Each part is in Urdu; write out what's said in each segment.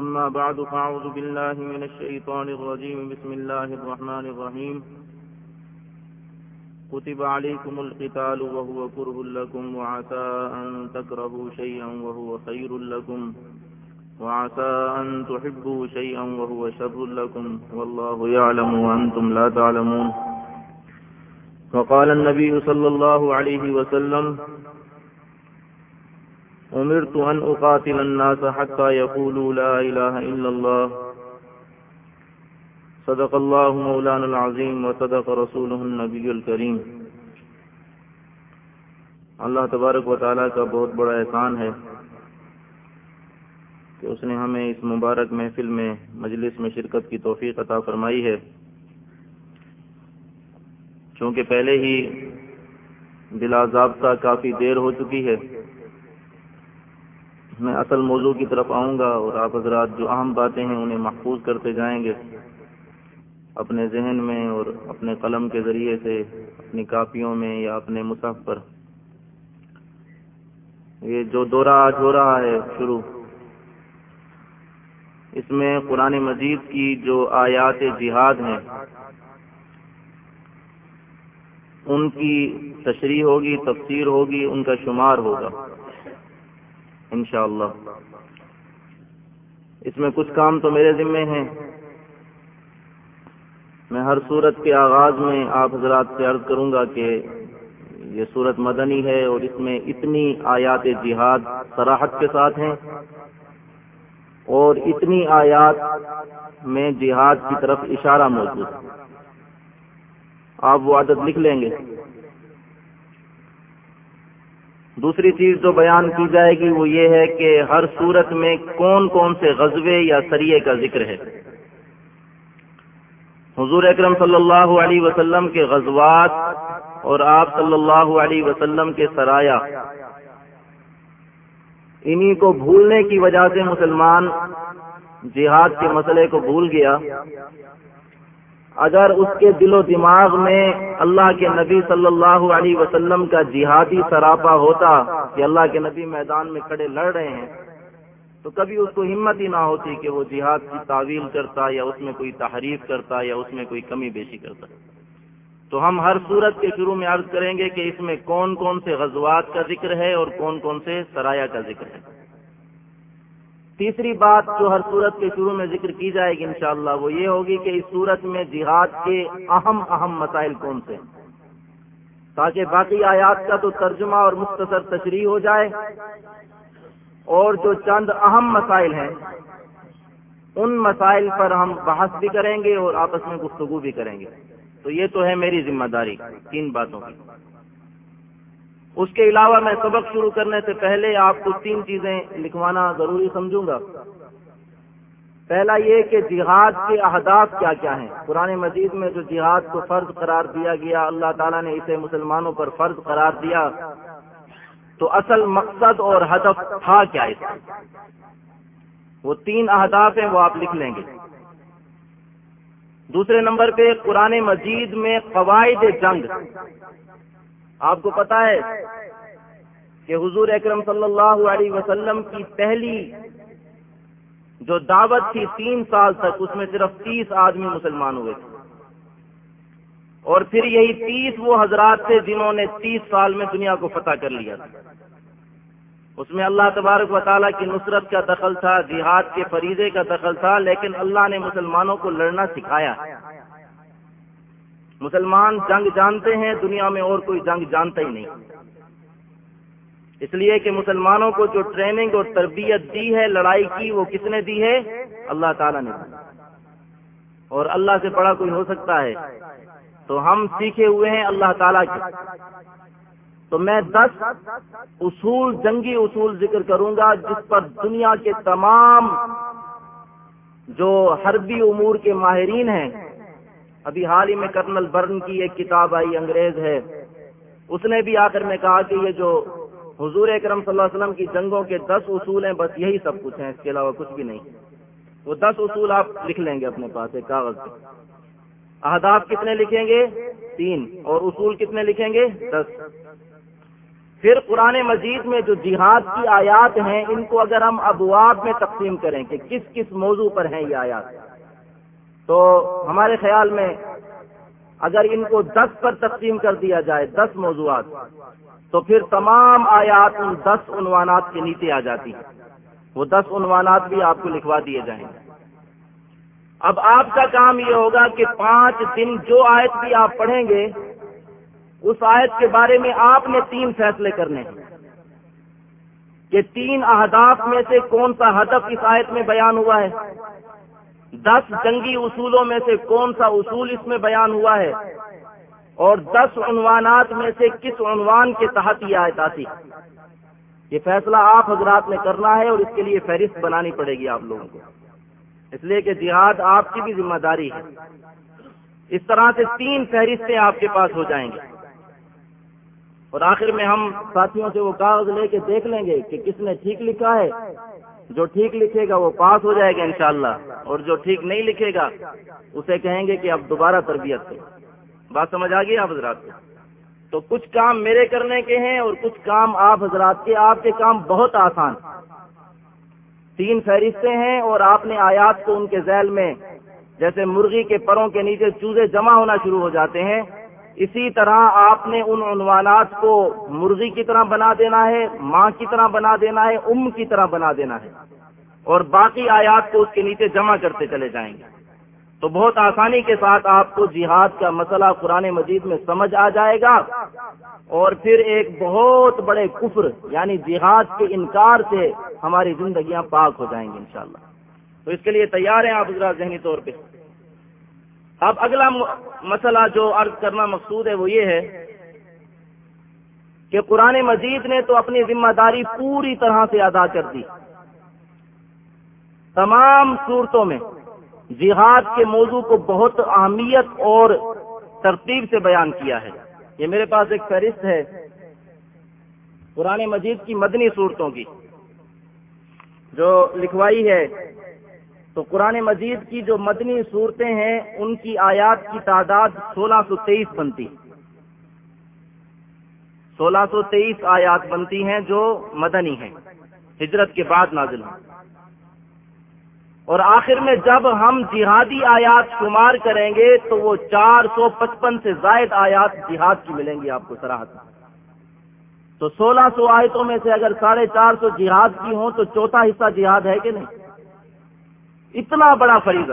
أما بعد، فأعوذ بالله من الشيطان الرجيم. بسم الله الرحمن الرحيم. كتب عليكم القتال وهو كره لكم وعسى أن تكرهوا شيئا وهو خير لكم وعسى أن تحبوا شيئا وهو شر لكم والله يعلم وأنتم لا تعلمون. وقال النبي صلى الله عليه وسلم أمرت أن أقاتل الناس حتى يقولوا لا إله إلا الله. صدق الله مولانا العظيم وصدق رسوله النبي الكريم. اللہ تبارک و تعالیٰ کا بہت بڑا احسان ہے کہ اس نے ہمیں اس مبارک محفل میں مجلس میں شرکت کی توفیق عطا فرمائی ہے۔ چونکہ پہلے ہی بلا ضابطہ کافی دیر ہو چکی ہے۔ میں اصل موضوع کی طرف آؤں گا اور آپ حضرات جو اہم باتیں ہیں انہیں محفوظ کرتے جائیں گے اپنے ذہن میں اور اپنے قلم کے ذریعے سے، اپنی کاپیوں میں یا اپنے مصحف پر۔ یہ جو دورہ آج ہو رہا ہے شروع، اس میں قرآن مجید کی جو آیات جہاد ہیں، ان کی تشریح ہوگی، تفسیر ہوگی، ان کا شمار ہوگا۔ انشاءاللہ۔ اس میں کچھ کام تو میرے ذمے ہیں۔ میں ہر صورت کے آغاز میں آپ حضرات سے عرض کروں گا کہ یہ صورت مدنی ہے اور اس میں اتنی آیات جہاد سراحت کے ساتھ ہیں۔ اور اتنی آیات میں جہاد کی طرف اشارہ موجود ہے آپ وہ عادت لکھ لیں گے۔ دوسری چیز جو بیان کی جائے گی وہ یہ ہے کہ ہر صورت میں کون کون سے غزوے یا سریے کا ذکر ہے۔ حضور اکرم صلی اللہ علیہ وسلم کے غزوات اور آپ صلی اللہ علیہ وسلم کے سرایا انہی کو بھولنے کی وجہ سے مسلمان جہاد کے مسئلے کو بھول گیا۔ اگر اس کے دل و دماغ میں اللہ کے نبی صلی اللہ علیہ وسلم کا جہادی سراپا ہوتا کہ اللہ کے نبی میدان میں کھڑے لڑ رہے ہیں، تو کبھی اس کو ہمت ہی نہ ہوتی کہ وہ جہاد کی تعویل کرتا یا اس میں کوئی تحریف کرتا یا اس میں کوئی کمی بیشی کرتا۔ تو ہم ہر صورت کے شروع میں عرض کریں گے کہ اس میں کون کون سے غزوات کا ذکر ہے اور کون کون سے سرایا کا ذکر ہے۔ تیسری بات جو ہر صورت کے شروع میں ذکر کی جائے گی انشاءاللہ، وہ یہ ہوگی کہ اس صورت میں جہاد کے اہم اہم مسائل کون سے ہیں؟ تاکہ باقی آیات کا تو ترجمہ اور مختصر تشریح ہو جائے۔ اور جو چند اہم مسائل ہیں، ان مسائل پر ہم بحث بھی کریں گے اور آپس میں گفتگو بھی کریں گے۔ تو یہ تو ہے میری ذمہ داری، تین باتوں کی۔ اس کے علاوہ میں سبق شروع کرنے سے پہلے آپ کو تین چیزیں لکھوانا ضروری سمجھوں گا۔ پہلا یہ کہ جہاد کے اہداف کیا کیا ہیں؟ قرآن مجید میں جو جہاد کو فرض قرار دیا گیا، اللہ تعالیٰ نے اسے مسلمانوں پر فرض قرار دیا۔ تو اصل مقصد اور ہدف تھا کیا اس کا؟ وہ تین اہداف ہیں، وہ آپ لکھ لیں گے۔ دوسرے نمبر پہ، قرآن مجید میں قواعد جنگ۔ آپ کو پتا ہے کہ حضور اکرم صلی اللہ علیہ وسلم کی پہلی جو دعوت تھی تین سال تک، اس میں صرف تیس آدمی مسلمان ہوئے تھے۔ اور پھر یہی تیس وہ حضرات تھے جنہوں نے تیس سال میں دنیا کو فتح کر لیا تھا۔ اس میں اللہ تبارک و تعالیٰ کی نصرت کا دخل تھا، جہاد کے فریضے کا دخل تھا، لیکن اللہ نے مسلمانوں کو لڑنا سکھایا۔ مسلمان جنگ جانتے ہیں، دنیا میں اور کوئی جنگ جانتا ہی نہیں۔ اس لیے کہ مسلمانوں کو جو ٹریننگ اور تربیت دی ہے، لڑائی کی، وہ کس نے دی ہے؟ اللہ تعالیٰ نے اور اللہ سے بڑا کوئی ہو سکتا ہے۔ تو ہم سیکھے ہوئے ہیں اللہ تعالیٰ کے۔ تو میں دس اصول، جنگی اصول ذکر کروں گا، جس پر دنیا کے تمام جو حربی امور کے ماہرین ہیں ابھی حال ہی میں کرنل برن کی ایک کتاب آئی، انگریز ہے۔ اس نے بھی آ کر میں کہا کہ یہ جو حضور اکرم صلی اللہ علیہ وسلم کی جنگوں کے دس اصول ہیں، بس یہی سب کچھ ہیں، اس کے علاوہ کچھ بھی نہیں۔ وہ دس اصول آپ لکھ لیں گے اپنے پاس ایک کاغذ پہ۔ اہداف کتنے لکھیں گے؟ تین۔ اور اصول کتنے لکھیں گے؟ دس۔ پھر قرآن مجید میں جو جہاد کی آیات ہیں، ان کو اگر ہم ابواب میں تقسیم کریں کہ کس کس موضوع پر ہیں یہ آیات۔ تو ہمارے خیال میں اگر ان کو دس پر تقسیم کر دیا جائے، دس موضوعات، تو پھر تمام آیات ان دس عنوانات کے نیچے آ جاتی ہیں۔ وہ دس عنوانات بھی آپ کو لکھوا دیے جائیں گے۔ اب آپ کا کام یہ ہوگا کہ پانچ دن جو آیت بھی آپ پڑھیں گے، اس آیت کے بارے میں آپ نے تین فیصلے کرنے ہیں۔ کہ تین اہداف میں سے کون سا ہدف اس آیت میں بیان ہوا ہے؟ دس جنگی اصولوں میں سے کون سا اصول اس میں بیان ہوا ہے اور دس عنوانات میں سے کس عنوان کے تحت یہ آیت آتی یہ فیصلہ آپ حضرات نے کرنا ہے اور اس کے لیے فہرست بنانی پڑے گی آپ لوگوں کو۔ اس لیے کہ جہاد آپ کی بھی ذمہ داری ہے۔ اس طرح سے تین فہرستیں آپ کے پاس ہو جائیں گے اور آخر میں ہم ساتھیوں سے وہ کاغذ لے کے دیکھ لیں گے کہ کس نے ٹھیک لکھا ہے۔ جو ٹھیک لکھے گا وہ پاس ہو جائے گا انشاءاللہ، اور جو ٹھیک نہیں لکھے گا، اسے کہیں گے کہ اب دوبارہ تربیت سے بات سمجھ آ گئی آپ حضرات تو کچھ کام میرے کرنے کے ہیں اور کچھ کام آپ حضرات کے، آپ کے کام بہت آسان۔ تین فہرستیں ہیں اور آپ نے آیات کو ان کے ذیل میں، جیسے مرغی کے پروں کے نیچے چوزے جمع ہونا شروع ہو جاتے ہیں۔ اسی طرح آپ نے ان عنوانات کو مرغی کی طرح بنا دینا ہے، ماں کی طرح بنا دینا ہے، ام کی طرح بنا دینا ہے۔ اور باقی آیات کو اس کے نیچے جمع کرتے چلے جائیں گے۔ تو بہت آسانی کے ساتھ آپ کو جہاد کا مسئلہ قرآن مجید میں سمجھ آ جائے گا۔ اور پھر ایک بہت بڑے کفر یعنی جہاد کے انکار سے ہماری زندگیاں پاک ہو جائیں گی انشاءاللہ۔ تو اس کے لیے تیار ہیں آپ حضرات ذہنی طور پہ۔ اب اگلا مسئلہ جو عرض کرنا مقصود ہے وہ یہ ہے کہ قرآن مجید نے تو اپنی ذمہ داری پوری طرح سے ادا کر دی۔ تمام صورتوں میں جہاد کے موضوع کو بہت اہمیت اور ترتیب سے بیان کیا ہے۔ یہ میرے پاس ایک فہرست ہے قرآن مجید کی مدنی صورتوں کی، جو لکھوائی ہے تو قرآن مجید کی جو مدنی صورتیں ہیں، ان کی آیات کی تعداد سولہ سو تیئیس بنتی۔ سولہ سو تیئیس آیات بنتی ہیں جو مدنی ہیں، ہجرت کے بعد نازل ہیں اور آخر میں جب ہم جہادی آیات شمار کریں گے، تو وہ چار سو پچپن سے زائد آیات جہاد کی ملیں گی آپ کو سراہد تو سولہ سو آیتوں میں سے اگر ساڑھے چار سو جہاد کی ہوں، تو چوتھا حصہ جہاد ہے کہ نہیں؟ اتنا بڑا فریضہ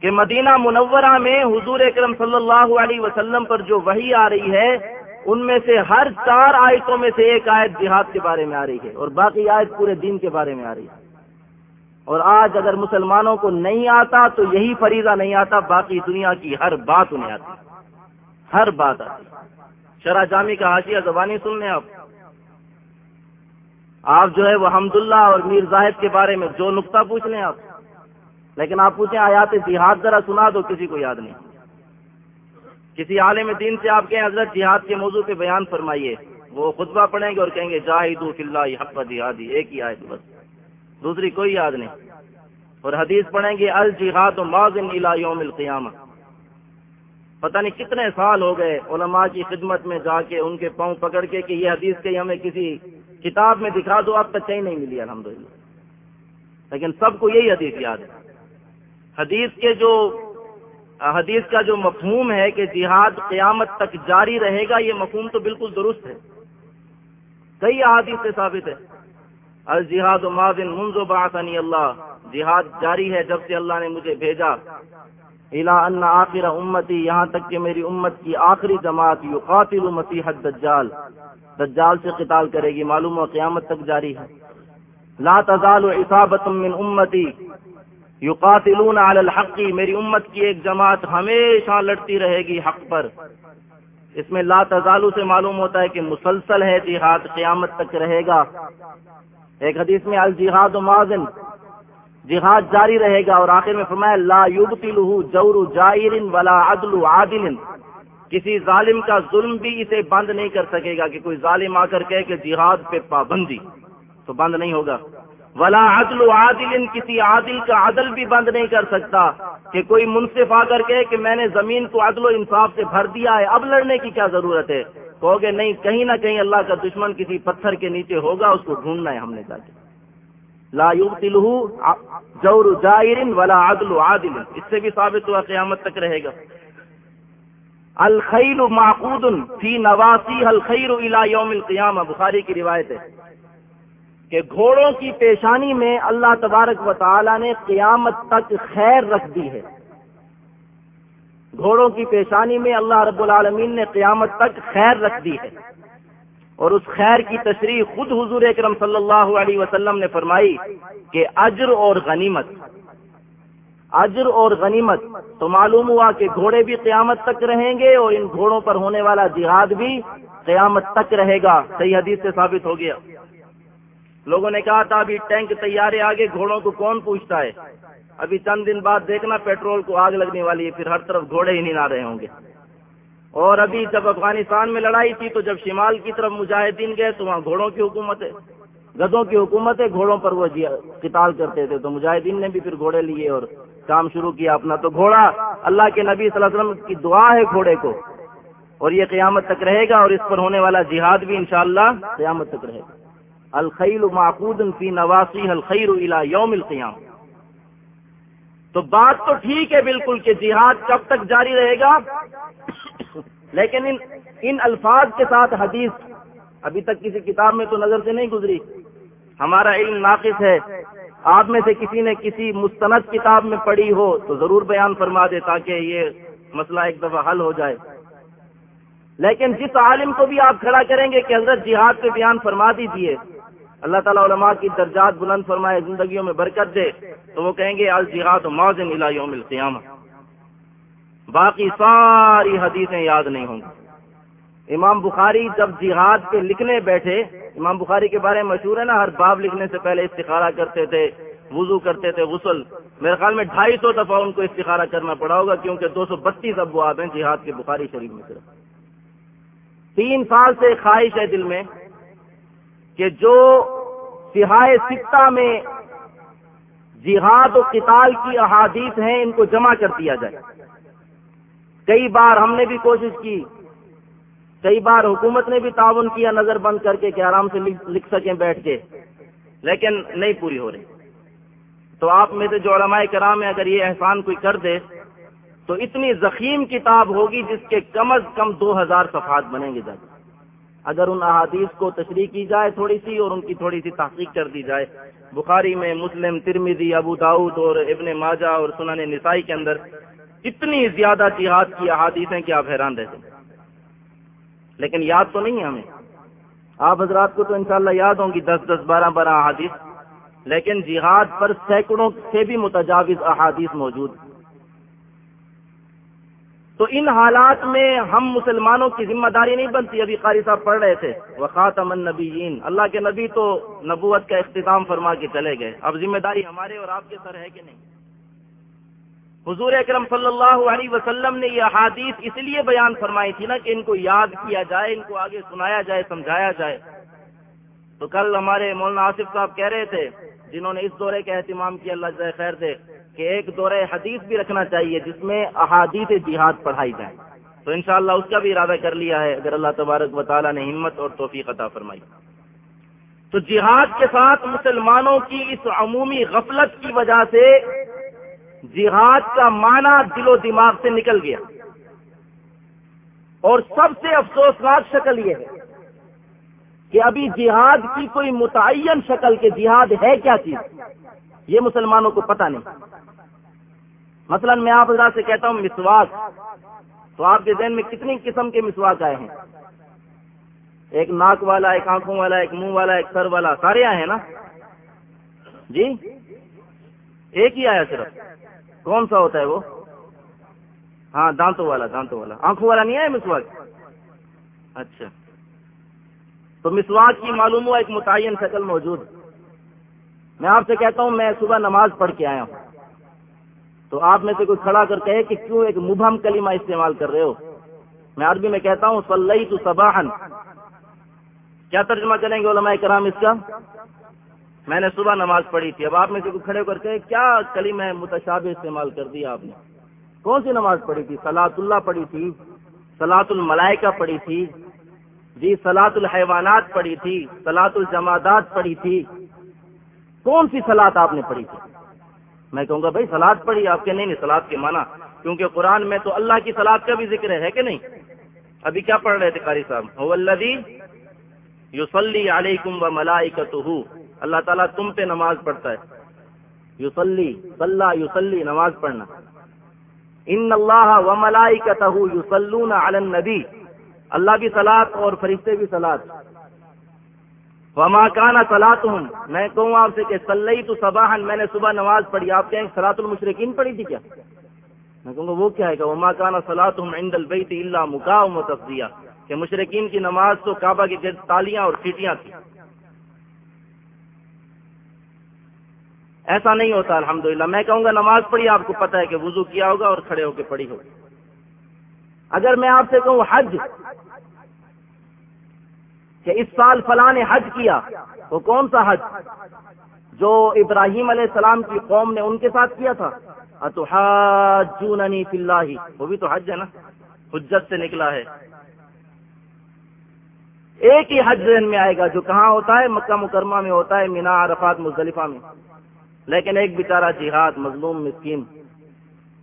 کہ مدینہ منورہ میں حضور اکرم صلی اللہ علیہ وسلم پر جو وہی آ رہی ہے، ان میں سے ہر چار آیتوں میں سے ایک آیت جہاد کے بارے میں آ رہی ہے اور باقی آیت پورے دین کے بارے میں آ رہی ہے۔ اور آج اگر مسلمانوں کو نہیں آتا تو یہی فریضہ نہیں آتا، باقی دنیا کی ہر بات انہیں آتی۔ ہر بات آتی۔ شرح جامی کا حاشیہ زبانی سن لیں آپ۔ آپ جو ہے وہ حمد اللہ اور میر زاہد کے بارے میں جو نقطہ پوچھ لیں آپ، لیکن آپ پوچھیں آیات جہاد ذرا سنا دو، کسی کو یاد نہیں۔ کسی عالم دین سے آپ کے حضرت جہاد کے موضوع پہ بیان فرمائیے، وہ خطبہ پڑھیں گے اور کہیں گے جاہد اللہ حق جہادی، ایک ہی آئے بس۔ دوسری کوئی یاد نہیں۔ اور حدیث پڑھیں گے، الجہاد ماضن یوم القیامہ۔ پتہ نہیں کتنے سال ہو گئے علماء کی خدمت میں جا کے ان کے پاؤں پکڑ کے کہ یہ حدیث کہیں ہمیں کسی کتاب میں دکھا دو، اب تک کہیں نہیں ملی الحمد لیکن سب کو یہی حدیث یاد ہے۔ حدیث کے جو، حدیث کا جو مفہوم ہے کہ جہاد قیامت تک جاری رہے گا، یہ مفہوم تو بالکل درست ہے۔ کئی احادیث سے ثابت ہے۔ الجہاد ماضن منذ بعثنی اللہ۔ جہاد جاری ہے جب سے اللہ نے مجھے بھیجا۔ الا ان آخر امتی، یہاں تک کہ میری امت کی آخری جماعت، یقاتل مسیح دجال دجال سے قتال کرے گی، معلوم و قیامت تک جاری ہے۔ لا تزال عصابت من امتی یقاتلون علی الحق، میری امت کی ایک جماعت ہمیشہ لڑتی رہے گی حق پر۔ اس میں لا تزالو سے معلوم ہوتا ہے کہ مسلسل ہے جہاد، قیامت تک رہے گا۔ ایک حدیث میں الجہاد و مازن جہاد جاری رہے گا اور آخر میں فرمایا، لا یبطلہ جور جائر ولا عدل عادل۔ کسی ظالم کا ظلم بھی اسے بند نہیں کر سکے گا کہ کوئی ظالم آ کر کہے کہ جہاد پہ پابندی تو بند نہیں ہوگا۔ ولا عدل و عادل، کسی عادل کا عدل بھی بند نہیں کر سکتا کہ کوئی منصف آ کر کے کہ میں نے زمین کو عدل و انصاف سے بھر دیا ہے، اب لڑنے کی کیا ضرورت ہے؟ کہو گے نہیں، کہیں نہ کہیں اللہ کا دشمن کسی پتھر کے نیچے ہوگا، اس کو ڈھونڈنا ہے ہم نے جا کے۔ لا جور جائر ولا عدل و عادل۔ اس سے بھی ثابت ہوا قیامت تک رہے گا۔ الخیر معقود فی نواسی الخیر الى یوم القیامہ بخاری کی روایت ہے کہ گھوڑوں کی پیشانی میں اللہ تبارک و تعالی نے قیامت تک خیر رکھ دی ہے. گھوڑوں کی پیشانی میں اللہ رب العالمین نے قیامت تک خیر رکھ دی ہے. اور اس خیر کی تشریح خود حضور اکرم صلی اللہ علیہ وسلم نے فرمائی کہ اجر اور غنیمت اجر اور غنیمت تو معلوم ہوا کہ گھوڑے بھی قیامت تک رہیں گے اور ان گھوڑوں پر ہونے والا جہاد بھی قیامت تک رہے گا۔ صحیح حدیث سے ثابت ہو گیا۔ لوگوں نے کہا تھا، ابھی ٹینک تیارے آگے گھوڑوں کو کون پوچھتا ہے؟ ابھی چند دن بعد دیکھنا، پیٹرول کو آگ لگنے والی ہے، پھر ہر طرف گھوڑے ہی نہیں آ رہے ہوں گے۔ اور ابھی جب افغانستان میں لڑائی تھی تو جب شمال کی طرف مجاہدین گئے تو وہاں گھوڑوں کی حکومت ہے۔ گدوں کی حکومت ہے گھوڑوں پر وہ جی- قتال کرتے تھے، تو مجاہدین نے بھی پھر گھوڑے لیے اور کام شروع کیا اپنا۔ تو گھوڑا اللہ کے نبی صلی اللہ علیہ وسلم کی دعا ہے گھوڑے کو، اور یہ قیامت تک رہے گا اور اس پر ہونے والا جہاد بھی انشاءاللہ قیامت تک رہے گا۔ الخیل معقود فی نواسی الخیر الى یوم القیام تو بات تو ٹھیک ہے بالکل کہ جہاد کب تک جاری رہے گا، لیکن ان ان الفاظ کے ساتھ حدیث ابھی تک کسی کتاب میں تو نظر سے نہیں گزری۔ ہمارا علم ناقص ہے۔ آپ میں سے کسی نے کسی مستند کتاب میں پڑھی ہو تو ضرور بیان فرما دے تاکہ یہ مسئلہ ایک دفعہ حل ہو جائے۔ لیکن جس عالم کو بھی آپ کھڑا کریں گے کہ حضرت جہاد پہ بیان فرما دیجیے اللہ تعالیٰ علماء کی درجات بلند فرمائے، زندگیوں میں برکت دے، تو وہ کہیں گے، الجہاد موزن یوم القیامہ۔ باقی ساری حدیثیں یاد نہیں ہوں گی۔ امام بخاری جب جہاد کے لکھنے بیٹھے امام بخاری کے بارے میں مشہور ہے نا، ہر باب لکھنے سے پہلے استخارہ کرتے تھے، وضو کرتے تھے، غسل۔ میرے خیال میں ڈھائی سو دفعہ ان کو استخارہ کرنا پڑا ہوگا، کیونکہ دو سو بتیس ابواب ہیں جہاد کے بخاری شریف میں صرف۔ تین سال سے خواہش ہے دل میں کہ جو سہائے سکہ میں جہاد و قتال کی احادیث ہیں، ان کو جمع کر دیا جائے۔ کئی بار ہم نے بھی کوشش کی کئی بار حکومت نے بھی تعاون کیا، نظر بند کر کے کہ آرام سے لکھ سکیں بیٹھ کے، لیکن نہیں پوری ہو رہی۔ تو آپ میں سے جو علماء کرام ہے اگر یہ احسان کوئی کر دے، تو اتنی زخیم کتاب ہوگی جس کے کم از کم دو ہزار صفحات بنیں گے جاتے اگر ان احادیث کو تشریح کی جائے تھوڑی سی اور ان کی تھوڑی سی تحقیق کر دی جائے۔ بخاری میں، مسلم ترمیزی ابو داود اور ابن ماجہ اور سنن نسائی کے اندر اتنی زیادہ جہاد کی احادیث ہیں کہ آپ حیران رہتے لیکن یاد تو نہیں ہے ہمیں۔ آپ حضرات کو تو انشاءاللہ یاد ہوں گی، دس دس، بارہ بارہ احادیث۔ لیکن جہاد پر سینکڑوں سے بھی متجاوز احادیث موجود تو ان حالات میں ہم مسلمانوں کی ذمہ داری نہیں بنتی۔ ابھی قاری صاحب پڑھ رہے تھے وقات امن نبی اللہ کے نبی تو نبوت کا اختتام فرما کے چلے گئے۔ اب ذمہ داری ہمارے اور آپ کے سر ہے کہ نہیں؟ حضور اکرم صلی اللہ علیہ وسلم نے یہ احادیث اس لیے بیان فرمائی تھی نا کہ ان کو یاد کیا جائے، ان کو آگے سنایا جائے، سمجھایا جائے۔ تو کل ہمارے مولانا آصف صاحب کہہ رہے تھے، جنہوں نے اس دورے کا اہتمام کیا، اللہ جائے خیر دے، کہ ایک دورہ حدیث بھی رکھنا چاہیے جس میں احادیث جہاد پڑھائی جائے۔ تو انشاءاللہ اس کا بھی ارادہ کر لیا ہے، اگر اللہ تبارک و تعالیٰ نے ہمت اور توفیق عطا فرمائی۔ تو جہاد کے ساتھ مسلمانوں کی اس عمومی غفلت کی وجہ سے جہاد کا معنی دل و دماغ سے نکل گیا۔ اور سب سے افسوسناک شکل یہ ہے کہ ابھی جہاد کی کوئی متعین شکل کے جہاد ہے کیا چیز؟ یہ مسلمانوں کو پتہ نہیں۔ مثلا میں آپ حضرات سے کہتا ہوں مسواک۔ تو آپ کے ذہن میں کتنی قسم کے مسواک آئے ہیں؟ ایک ناک والا، ایک آنکھوں والا، ایک منہ والا، ایک سر والا، سارے آئے ہیں نا؟ جی؟ ایک ہی آیا صرف۔ کون سا ہوتا ہے وہ؟ ہاں دانتوں والا دانتوں والا۔ آنکھوں والا نہیں آیا مسواک؟ اچھا۔ تو مسواک کی معلوم ہوا ایک متعین شکل موجود۔ میں آپ سے کہتا ہوں، میں صبح نماز پڑھ کے آیا ہوں۔ تو آپ میں سے کوئی کھڑا کر کہے کہ کیوں ایک مبہم کلمہ استعمال کر رہے ہو؟ میں عربی میں کہتا ہوں صلی تو سباہن کیا ترجمہ کریں گے علماء کرام اس کا؟ میں نے صبح نماز پڑھی تھی، اب آپ میں سے کوئی کھڑے کر کے کیا کلمہ متشابہ استعمال کر دیا آپ نے؟ کون سی نماز پڑھی تھی؟ سلاۃ اللہ پڑھی تھی سلاۃ الملائکہ پڑھی تھی جی سلاۃ الحیوانات پڑھی تھی سلاۃ الجمادات پڑھی تھی۔ کون سی سلاد آپ نے پڑھی تھی؟ میں کہوں گا، بھائی سلاد پڑھی، آپ کے نہیں نہیں سلاد کے مانا کیونکہ قرآن میں تو اللہ کی سلاد کا بھی ذکر ہے کہ نہیں؟ ابھی کیا پڑھ رہے تھے قاری صاحب؟ یوسلی علیکم و ملائکتہ اللہ تعالیٰ تم پہ نماز پڑھتا ہے۔ یوسلی صلاح یوسلی نماز پڑھنا۔ ان اللہ و ملائکتہ یوسلون علی النبی۔ اللہ بھی سلاد اور فرشتے بھی سلاد وما کانا سلاد میں کہوں آپ سے کہ صلی تو صباحن میں نے صبح نماز پڑھی۔ آپ کہیں سلاط المشرقین پڑھی تھی کیا؟ میں کہوں گا وہ کیا ہے کہ وما کانا سلاد عند البیت اللہ مقام و تفریح کہ مشرقین کی نماز تو کعبہ کی تالیاں اور سیٹیاں تھیں۔ ایسا نہیں ہوتا، الحمدللہ۔ میں کہوں گا نماز پڑھی، آپ کو پتا ہے کہ وضو کیا ہوگا اور کھڑے ہو کے پڑھی ہوگی۔ اگر میں آپ سے کہوں حج، کہ اس سال فلاں نے حج کیا، وہ کون سا حج؟ جو ابراہیم علیہ السلام کی قوم نے ان کے ساتھ کیا تھا۔ تو فی اللہ۔ وہ بھی تو حج ہے نا؟ حجت سے نکلا ہے۔ ایک ہی حج ذہن میں آئے گا، جو کہاں ہوتا ہے؟ مکہ مکرمہ میں ہوتا ہے، مینا، عرفات، مزدلفہ میں۔ لیکن ایک بیچارہ جہاد، مظلوم، مسکین،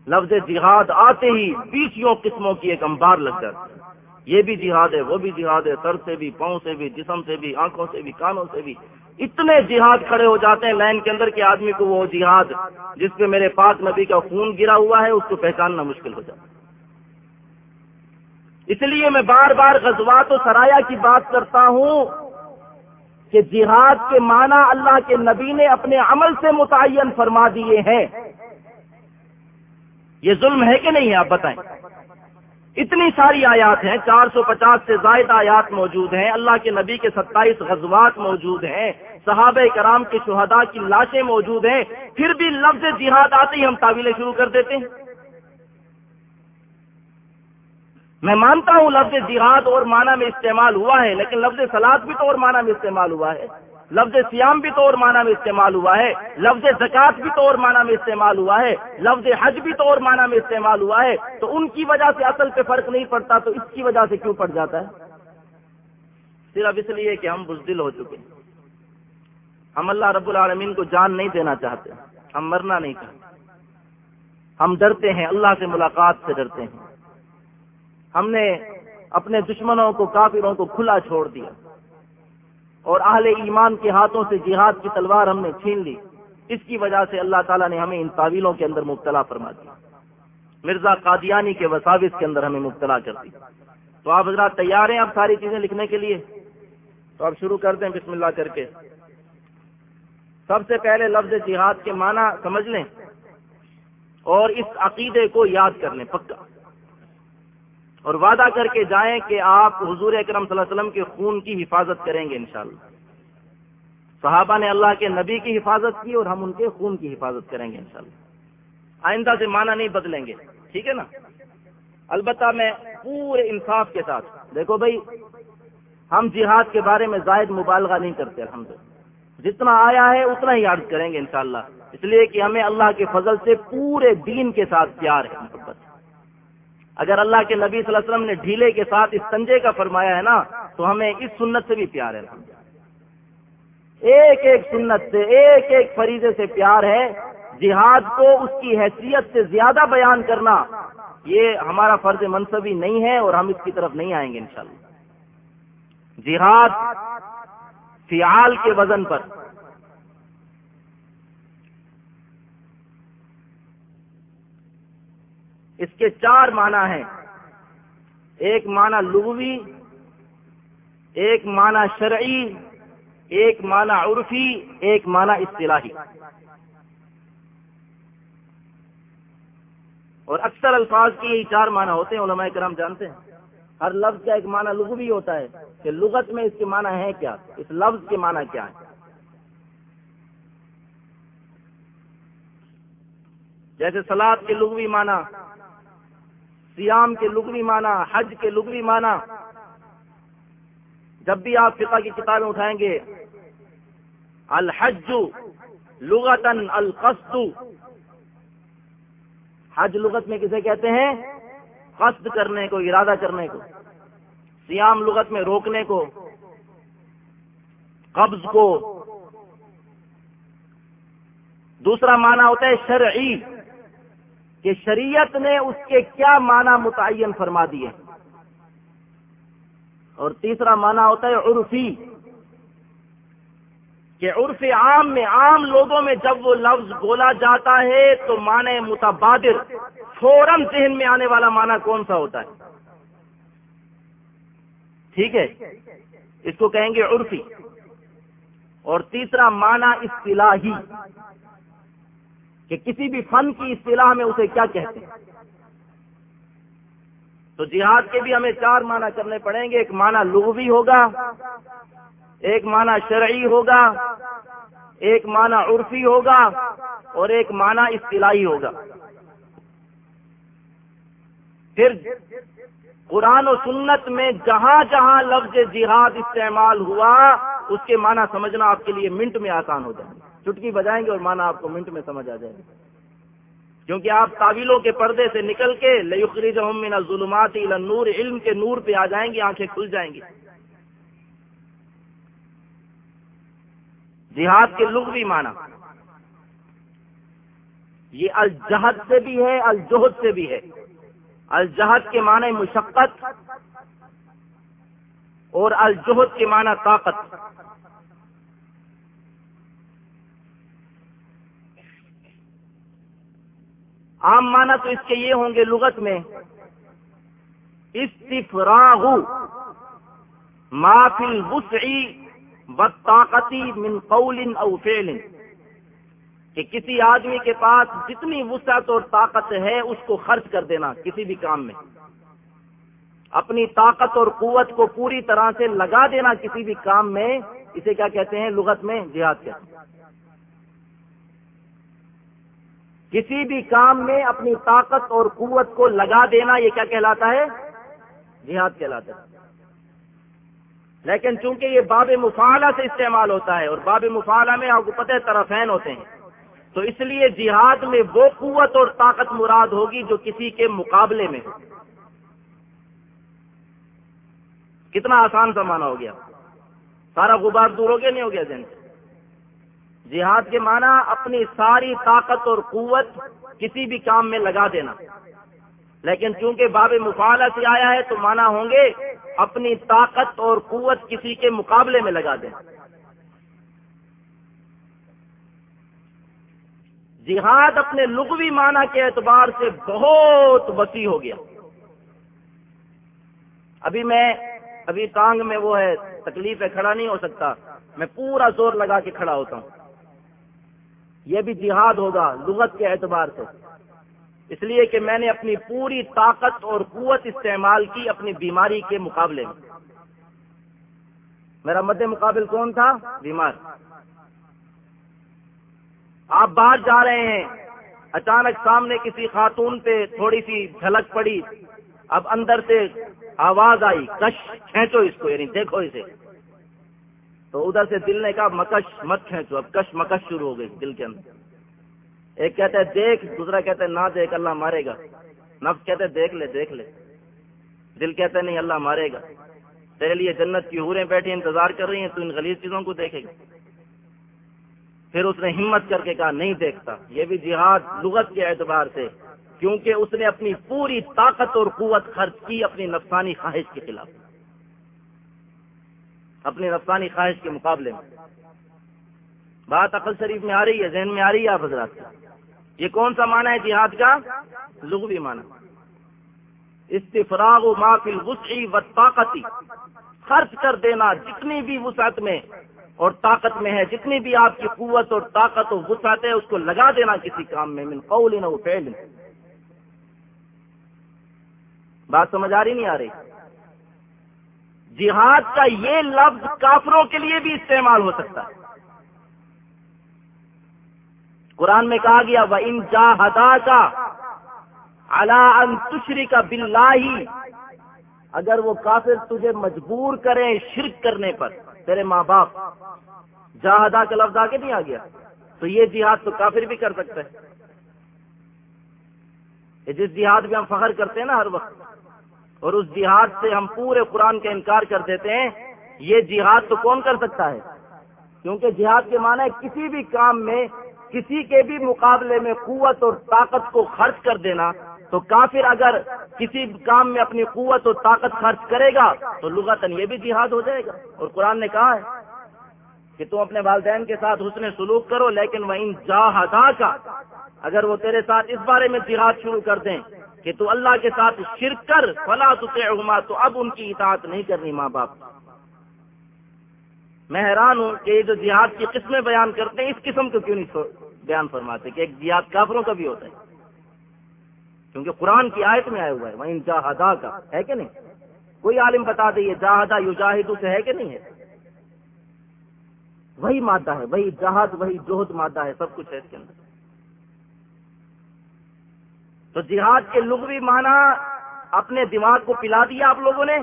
لفظ جہاد آتے ہی بیسوں قسموں کی ایک امبار لگ جاتی یہ بھی جہاد ہے، وہ بھی جہاد ہے، سر سے بھی، پاؤں سے بھی، جسم سے بھی، آنکھوں سے بھی، کانوں سے بھی۔ اتنے جہاد کھڑے ہو جاتے ہیں، لائن کے اندر کے آدمی کو وہ جہاد، جس پہ میرے پاک نبی کا خون گرا ہوا ہے، اس کو پہچاننا مشکل ہو جاتا اس لیے میں بار بار غزوات و سرایا کی بات کرتا ہوں۔ کہ جہاد کے معنی اللہ کے نبی نے اپنے عمل سے متعین فرما دیے ہیں۔ یہ ظلم ہے کہ نہیں ہے آپ بتائیں؟ اتنی ساری آیات ہیں، چار سو پچاس سے زائد آیات موجود ہیں، اللہ کے نبی کے ستائیس غزوات موجود ہیں، صحابہ کرام کے شہداء کی لاشیں موجود ہیں، پھر بھی لفظ جہاد آتے ہی ہم تعویلیں شروع کر دیتے ہیں۔ میں مانتا ہوں لفظ جہاد اور معنی میں استعمال ہوا ہے، لیکن لفظ سلاد بھی تو اور معنی میں استعمال ہوا ہے۔ لفظ سیام بھی تو اور معنی میں استعمال ہوا ہے۔ لفظ زکات بھی تو اور معنی میں استعمال ہوا ہے۔ لفظ حج بھی تو اور معنی میں استعمال ہوا ہے۔ تو ان کی وجہ سے اصل پہ فرق نہیں پڑتا، تو اس کی وجہ سے کیوں پڑ جاتا ہے؟ صرف اس لیے کہ ہم بزدل ہو چکے ہیں۔ ہم اللہ رب العالمین کو جان نہیں دینا چاہتے، ہم مرنا نہیں چاہتے۔ ہم ڈرتے ہیں، اللہ سے ملاقات سے ڈرتے ہیں۔ ہم نے اپنے دشمنوں کو، کافروں کو کھلا چھوڑ دیا۔ اور اہل ایمان کے ہاتھوں سے جہاد کی تلوار ہم نے چھین لی۔ اس کی وجہ سے اللہ تعالیٰ نے ہمیں ان تعویلوں کے اندر مبتلا فرما دیا۔ مرزا قادیانی کے وساوس کے اندر ہمیں مبتلا کر دی تو آپ حضرات تیار ہیں اب ساری چیزیں لکھنے کے لیے؟ تو آپ شروع کر دیں بسم اللہ کر کے۔ سب سے پہلے لفظ جہاد کے معنی سمجھ لیں اور اس عقیدے کو یاد کر لیں، پکا۔ اور وعدہ کر کے جائیں کہ آپ حضور اکرم صلی اللہ علیہ وسلم کے خون کی حفاظت کریں گے انشاءاللہ۔ صحابہ نے اللہ کے نبی کی حفاظت کی اور ہم ان کے خون کی حفاظت کریں گے انشاءاللہ۔ آئندہ سے معنی نہیں بدلیں گے، ٹھیک ہے نا؟ البتہ میں پورے انصاف کے ساتھ، دیکھو بھائی، ہم جہاد کے بارے میں زائد مبالغہ نہیں کرتے الحمد جتنا آیا ہے اتنا ہی عرض کریں گے انشاءاللہ۔ اس لیے کہ ہمیں اللہ کے فضل سے پورے دین کے ساتھ پیار ہے، محبت۔ اگر اللہ کے نبی صلی اللہ علیہ وسلم نے ڈھیلے کے ساتھ اس سنجے کا فرمایا ہے نا، تو ہمیں اس سنت سے بھی پیار ہے ایک ایک سنت سے، ایک ایک فریضے سے پیار ہے۔ جہاد کو اس کی حیثیت سے زیادہ بیان کرنا، یہ ہمارا فرض منصبی نہیں ہے اور ہم اس کی طرف نہیں آئیں گے انشاءاللہ۔ جہاد فیال کے وزن پر۔ اس کے چار معنی ہیں۔ ایک معنی لغوی، ایک معنی شرعی، ایک معنی عرفی، ایک معنی اصطلاحی۔ اور اکثر الفاظ کے یہی چار معنی ہوتے ہیں، علماء کرام جانتے ہیں۔ ہر لفظ کا ایک معنی لغوی ہوتا ہے کہ لغت میں اس کے معنی ہے کیا؟ اس لفظ کے معنی کیا ہے جیسے سلاد کے لغوی معنی سیام کے لغوی معنی، حج کے لغوی معنی۔ جب بھی آپ فقہ کی کتابیں اٹھائیں گے، الحج لغتن القصد۔ حج لغت میں کسے کہتے ہیں؟ قصد کرنے کو، ارادہ کرنے کو سیام لغت میں روکنے کو، قبض کو۔ دوسرا معنی ہوتا ہے شرعی۔ کہ شریعت نے اس کے کیا معنی متعین فرما دیے۔ اور تیسرا معنی ہوتا ہے عرفی۔ کہ عرف عام میں عام لوگوں میں جب وہ لفظ بولا جاتا ہے تو معنی متبادر، فوراً ذہن میں آنے والا معنی کون سا ہوتا ہے؟ ٹھیک ہے؟ اس کو کہیں گے عرفی۔ اور تیسرا معنی اصطلاحی۔ کہ کسی بھی فن کی اصطلاح میں اسے کیا کہتے ہیں؟ تو جہاد کے بھی ہمیں چار معنی کرنے پڑیں گے، ایک معنی لغوی ہوگا، ایک معنی شرعی ہوگا، ایک معنی عرفی ہوگا، اور ایک معنی اصطلاحی ہوگا۔ پھر قرآن و سنت میں جہاں جہاں لفظ جہاد استعمال ہوا، اس کے معنی سمجھنا آپ کے لیے منٹ میں آسان ہو جائے۔ چٹکی بجائیں گے اور معنی آپ کو منٹ میں سمجھ آ جائے گا۔ کیونکہ آپ تعویلوں کے پردے سے نکل کے لخری من ظلمات نور علم کے نور پہ آ جائیں گے آنکھیں کھل جائیں گی۔ جہاد کے لغ بھی مانا یہ الجہد سے بھی ہے، الجہد سے بھی ہے۔ الجہد کے معنی مشقت اور الجہد کے معنی طاقت۔ عام معنی تو اس کے یہ ہوں گے لغت میں، استفراغ ما فی الوسع والطاقتی من قول او فعل، کہ کسی آدمی کے پاس جتنی وسعت اور طاقت ہے اس کو خرچ کر دینا کسی بھی کام میں۔ اپنی طاقت اور قوت کو پوری طرح سے لگا دینا کسی بھی کام میں، اسے کیا کہتے ہیں؟ لغت میں جہاد کہتے ہیں۔ کسی بھی کام میں اپنی طاقت اور قوت کو لگا دینا، یہ کیا کہلاتا ہے؟ جہاد کہلاتا ہے۔ لیکن چونکہ یہ باب مفالہ سے استعمال ہوتا ہے اور باب مفالہ میں آپ کو پتہ طرفین ہوتے ہیں، تو اس لیے جہاد میں وہ قوت اور طاقت مراد ہوگی جو کسی کے مقابلے میں ہو۔ کتنا آسان سا مانا ہو گیا۔ سارا غبار دور ہو گیا، نہیں ہو گیا دن جہاد کے معنی اپنی ساری طاقت اور قوت کسی بھی کام میں لگا دینا۔ لیکن چونکہ باب مفالہ سے آیا ہے تو مانا ہوں گے اپنی طاقت اور قوت کسی کے مقابلے میں لگا دینا۔ جہاد اپنے لغوی معنی کے اعتبار سے بہت وسیع ہو گیا۔ ابھی میں، ابھی ٹانگ میں وہ ہے تکلیف ہے کھڑا نہیں ہو سکتا۔ میں پورا زور لگا کے کھڑا ہوتا ہوں۔ یہ بھی جہاد ہوگا لغت کے اعتبار سے۔ اس لیے کہ میں نے اپنی پوری طاقت اور قوت استعمال کی اپنی بیماری کے مقابلے میں۔ میرا مد مقابل کون تھا؟ بیمار۔ آپ باہر جا رہے ہیں۔ اچانک سامنے کسی خاتون پہ تھوڑی سی جھلک پڑی۔ اب اندر سے آواز آئی۔ کش، کھینچو اس کو یعنی دیکھو اسے۔ تو ادھر سے دل نے کہا مکش مت کھینچو، اب کش مکش شروع ہو گئی دل کے اندر۔ ایک کہتا ہے دیکھ، دوسرا کہتا ہے نہ دیکھ، اللہ مارے گا۔ نفس کہتے دیکھ لے دیکھ لے۔ دل کہتا ہے نہیں، اللہ مارے گا۔ تیرے لیے جنت کی ہوریں بیٹھی، انتظار کر رہی ہیں، تو ان غلیظ چیزوں کو دیکھے گا۔ پھر اس نے ہمت کر کے کہا، نہیں دیکھتا۔ یہ بھی جہاد لغت کے اعتبار سے، کیونکہ اس نے اپنی پوری طاقت اور قوت خرچ کی اپنی نفسانی خواہش کے خلاف۔ اپنی رفتانی خواہش کے مقابلے میں۔ بات عقل شریف میں آ رہی ہے، ذہن میں آ رہی ہے آپ حضرات۔ یہ کون سا معنی ہے جہاد کا؟ لغوی معنی۔ استفراغ و معافل وسعی و طاقتی خرچ کر دینا جتنی بھی وسعت میں اور طاقت میں ہے، جتنی بھی آپ کی قوت اور طاقت و وسعت ہے، اس کو لگا دینا کسی کام میں، من قول نہ فعل۔ بات سمجھ آ رہی نہیں آ رہی؟ جہاد کا یہ لفظ کافروں کے لیے بھی استعمال ہو سکتا ہے۔ قرآن میں کہا گیا وہ ان جاہدا کا اللہ تشری کا بلاہی اگر وہ کافر تجھے مجبور کریں شرک کرنے پر، تیرے ماں باپ جاہدا کا لفظ آگے نہیں آ گیا، تو یہ جہاد تو کافر بھی کر سکتا ہے۔ جس جہاد میں ہم فخر کرتے ہیں نا ہر وقت اور اس جہاد سے ہم پورے قرآن کا انکار کر دیتے ہیں، یہ جہاد تو کون کر سکتا ہے؟ کیونکہ جہاد کے معنی کسی بھی کام میں، کسی کے بھی مقابلے میں قوت اور طاقت کو خرچ کر دینا۔ تو کافر اگر کسی کام میں اپنی قوت اور طاقت خرچ کرے گا، تو لغتن یہ بھی جہاد ہو جائے گا۔ اور قرآن نے کہا ہے کہ تم اپنے والدین کے ساتھ حسن سلوک کرو، لیکن وہ ان جاہدا کا اگر وہ تیرے ساتھ اس بارے میں جہاد شروع کر دیں کہ تو اللہ کے ساتھ شرک کر، فلا تو اب ان کی اطاعت نہیں کرنی ماں باپ میں حیران ہوں کہ یہ جو جہاد کی قسمیں بیان کرتے ہیں، اس قسم کو کیوں نہیں بیان فرماتے کہ ایک جہاد کافروں کا بھی ہوتا ہے؟ کیونکہ قرآن کی آیت میں آیا ہوا ہے وہ جاہدا کا ہے کہ نہیں؟ کوئی عالم بتا دے یہ جاہدا یو سے ہے کہ نہیں ہے؟ وہی مادہ ہے، وہی جہاد، وہی جوہد مادہ ہے، سب کچھ ہے اس کے اندر۔ تو جہاد کے لغوی معنی اپنے دماغ کو پلا دیا آپ لوگوں نے۔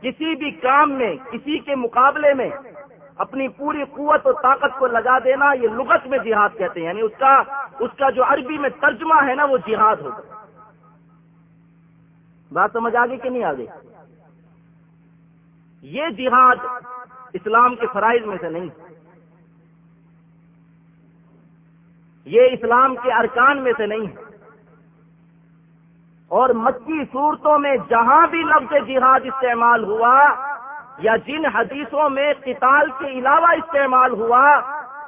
کسی بھی کام میں، کسی کے مقابلے میں اپنی پوری قوت اور طاقت کو لگا دینا یہ لغت میں جہاد کہتے ہیں۔ یعنی اس کا اس کا جو عربی میں ترجمہ ہے نا وہ جہاد ہوگا بات سمجھ آگے کہ نہیں آگے یہ جہاد اسلام کے فرائض میں سے نہیں۔ یہ اسلام کے ارکان میں سے نہیں۔ ہے اور مکی صورتوں میں جہاں بھی لفظ جہاد استعمال ہوا یا جن حدیثوں میں قتال کے علاوہ استعمال ہوا،